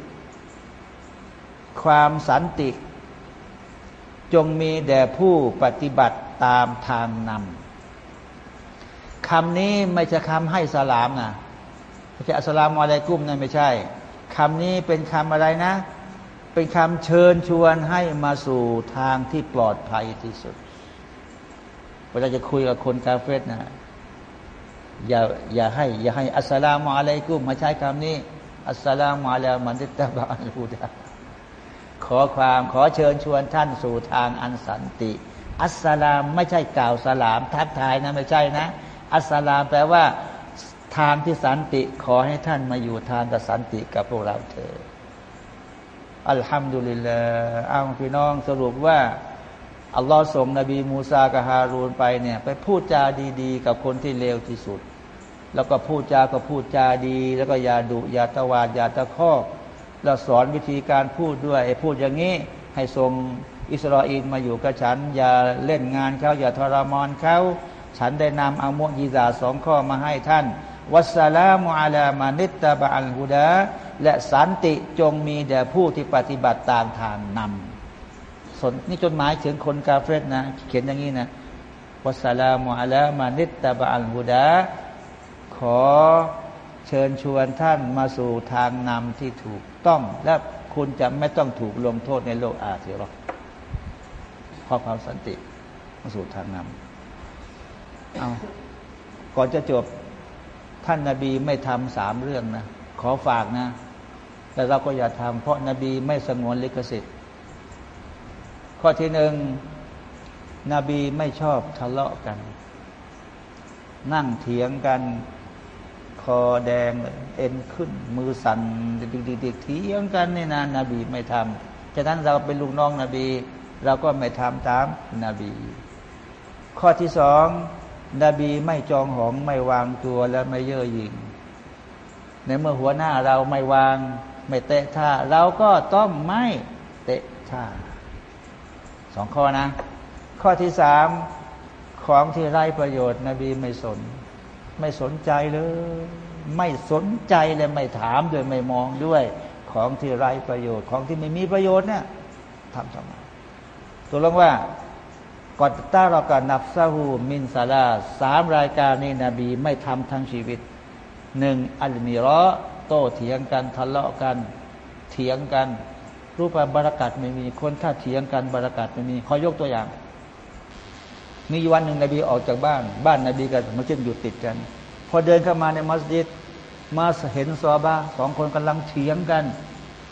ความสันติ จงมีแด่ผู้ปฏิบัติตามทางนำคำนี้ไม่ใช่คำให้สลามนะไม่ใช่อัสลามอะไรกุ้มนั่นไม่ใช่คำนี้เป็นคำอะไรนะ เป็นคำเชิญชวนให้มาสู่ทางที่ปลอดภัยที่สุดเวลาจะคุยกับคนกาเฟสนะอย่าอย่าให้ อย่าให้อัสลามุอะลัยกุมมาใช้คำนี้ อัสลามุอะลัยมันติตาบะอัลฮูดาขอความขอเชิญชวนท่านสู่ทางอันสันติ อัสลามไม่ใช่กล่าวสลาม ทักทายนะไม่ใช่นะ อัสลามแปลว่า ทางที่สันติ ขอให้ท่านมาอยู่ทางกับสันติกับพวกเราเถอะ อัลฮัมดุลิลลาห์อ้าวพี่น้องสรุปว่าอัลลอฮ์ส่งนบีมูซากับฮารูนไปเนี่ย ไปพูดจาดีๆ กับคนที่เลวที่สุด แล้วก็พูดจาก็พูดจาดี แล้วก็อย่าดุอย่าตวาดอย่าตะคอกเราสอนวิธีการพูดด้วยไอ้พูดอย่างนี้ ให้ส่งอิสราเอลมาอยู่กับฉัน อย่าเล่นงานเขาอย่าทรมานเขาฉันได้นำอามุยีซาสองข้อมาให้ท่าน วัสลามุอะลามานิตตาบะอัลฮุดาและสันติจงมีแด่ผู้ที่ปฏิบัติตามทางนำสนนี่จดหมายถึงคนกาเฟรนะ เขียนอย่างนี้นะวัสลามุอะลามานิตตาบะอัลฮุดา ขอเชิญชวนท่านมาสู่ทางนำที่ถูกต้องและคุณจะไม่ต้องถูกลงโทษในโลกอาเซียรอกเพราะความสันติมาสู่ทางนำเอาก่อนจะจบท่านนาบีไม่ทำสามเรื่องนะ ขอฝากนะ แต่เราก็อย่าทำเพราะนาบีไม่สงวนลิขสิทธิ์ ข้อที่หนึ่งนบีไม่ชอบทะเลาะกัน นั่งเถียงกัน คอแดงเอ็นขึ้น มือสั่นดิกๆเถียงกันนี่นะนบีไม่ทำฉะนั้นเราเป็นลูกน้องนบี เราก็ไม่ทำตามนาบี ข้อที่สองนบีไม่จองหองไม่วางตัวและไม่เย่อหยิ่ง ในเมื่อหัวหน้าเราไม่วาง ไม่เตะท่า เราก็ต้องไม่เตะท่าสองข้อนะ ข้อที่สามของที่ไร้ประโยชน์นบีไม่สน ไม่สนใจเลย ไม่สนใจและไม่ถามด้วยไม่มองด้วย ของที่ไร้ประโยชน์ของที่ไม่มีประโยชน์เนี่ยทำทำไมตัวลงว่ากอดตารอกานับซาหูมินซาลาสามรายการนี้นบีไม่ทำทั้งชีวิต หนึ่งอัลมีรอโตเถียงกันทะเลาะกัน เถียงกัน รูปบารักัดไม่มีคนถ้าเถียงกันบารักัดไม่มีขอยกตัวอย่าง มีวันหนึ่งนบีออกจากบ้าน บ้านนบีกับมัสยิดอยู่ติดกัน พอเดินเข้ามาในมัสยิดมาเห็นซอบาสองคนกำลังเถียงกัน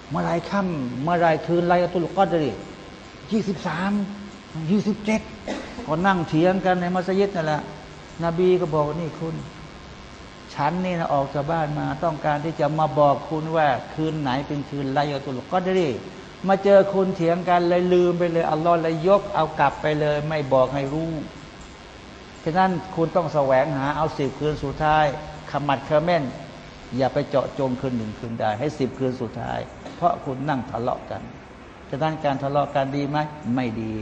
เมื่อไรค่ำเมื่อไรคืนไรตุลกอดรียี่สิบสามยี่สิบเจ็ดก็นั่งเถียงกันในมัสยิดนั่นแหละนบีก็บอกนี่คุณ ฉันนี่นะออกจากบ้านมา ต้องการที่จะมาบอกคุณว่าคืนไหนเป็นคืนไรอตุลก็ได้มาเจอคุณเถียงกันเลยลืมไปเลยอัลลอฮ์เลยยกเอากลับไปเลย ไม่บอกให้รู้ฉะนั้นคุณต้องแสวงหาเอาสิบคืนสุดท้ายขมัดเคอร์เมนอย่าไปเจาะจงคืนหนึ่งคืนใดให้สิบคืนสุดท้าย เพราะคุณนั่งทะเลาะกันฉะนั้นการทะเลาะกันดีไหมไม่ดี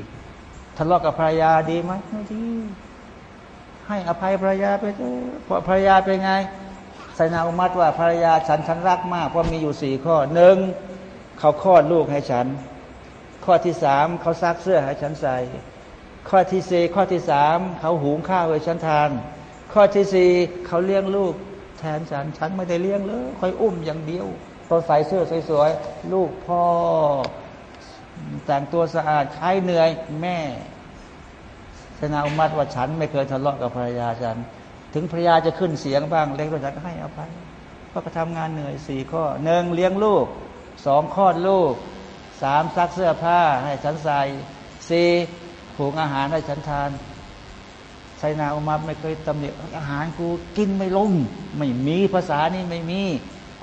ทะเลาะกับภรรยาดีไหมไม่ดี ให้อภัยภรรยาไปเถอะเพราะภรรยาเป็นไงไซนาอุมัตว่าภรรยาฉันฉันรักมากเพราะมีอยู่สี่ข้อหนึ่งเขาคลอดลูกให้ฉัน ข้อที่สามเขาซักเสื้อให้ฉันใส่ ข้อที่สี่ข้อที่สามเขาหุงข้าวให้ฉันทาน ข้อที่สี่เขาเลี้ยงลูก แทนฉันฉันไม่ได้เลี้ยงเลยคอยอุ้มอย่างเดียวตอนใส่เสื้อสวยๆลูกพ่อแต่งตัวสะอาดใช้เหนื่อยแม่ สนาอุมัดว่าฉันไม่เคยทะเลาะกับภรรยาฉัน ถึงภรรยาจะขึ้นเสียงบ้างเล็กน้อยก็ให้อภัยเพราะก็ทำงานเหนื่อยสี่ข้อหนึ่งเลี้ยงลูกสองคลอดลูกสามซักเสื้อผ้าให้ฉันใส่สี่ผูกอาหารให้ฉันทานไซนาอุมัดไม่เคยตำหนิอาหารกูกินไม่ลง ไม่มีภาษานี่ไม่มี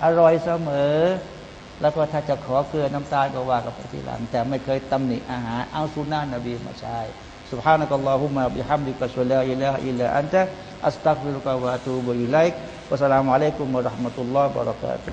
อร่อยเสมอ แล้วก็ถ้าจะขอเกลือน้ำตาลก็ว่ากับไปทีหลัง แต่ไม่เคยตำหนิอาหารเอาสุนานะบีมาใช้ سبحانك اللهم بحمدك اشهد لا اله الا انت استغفرك واتوب اليك والسلام عليكم ورحمه الله وبركاته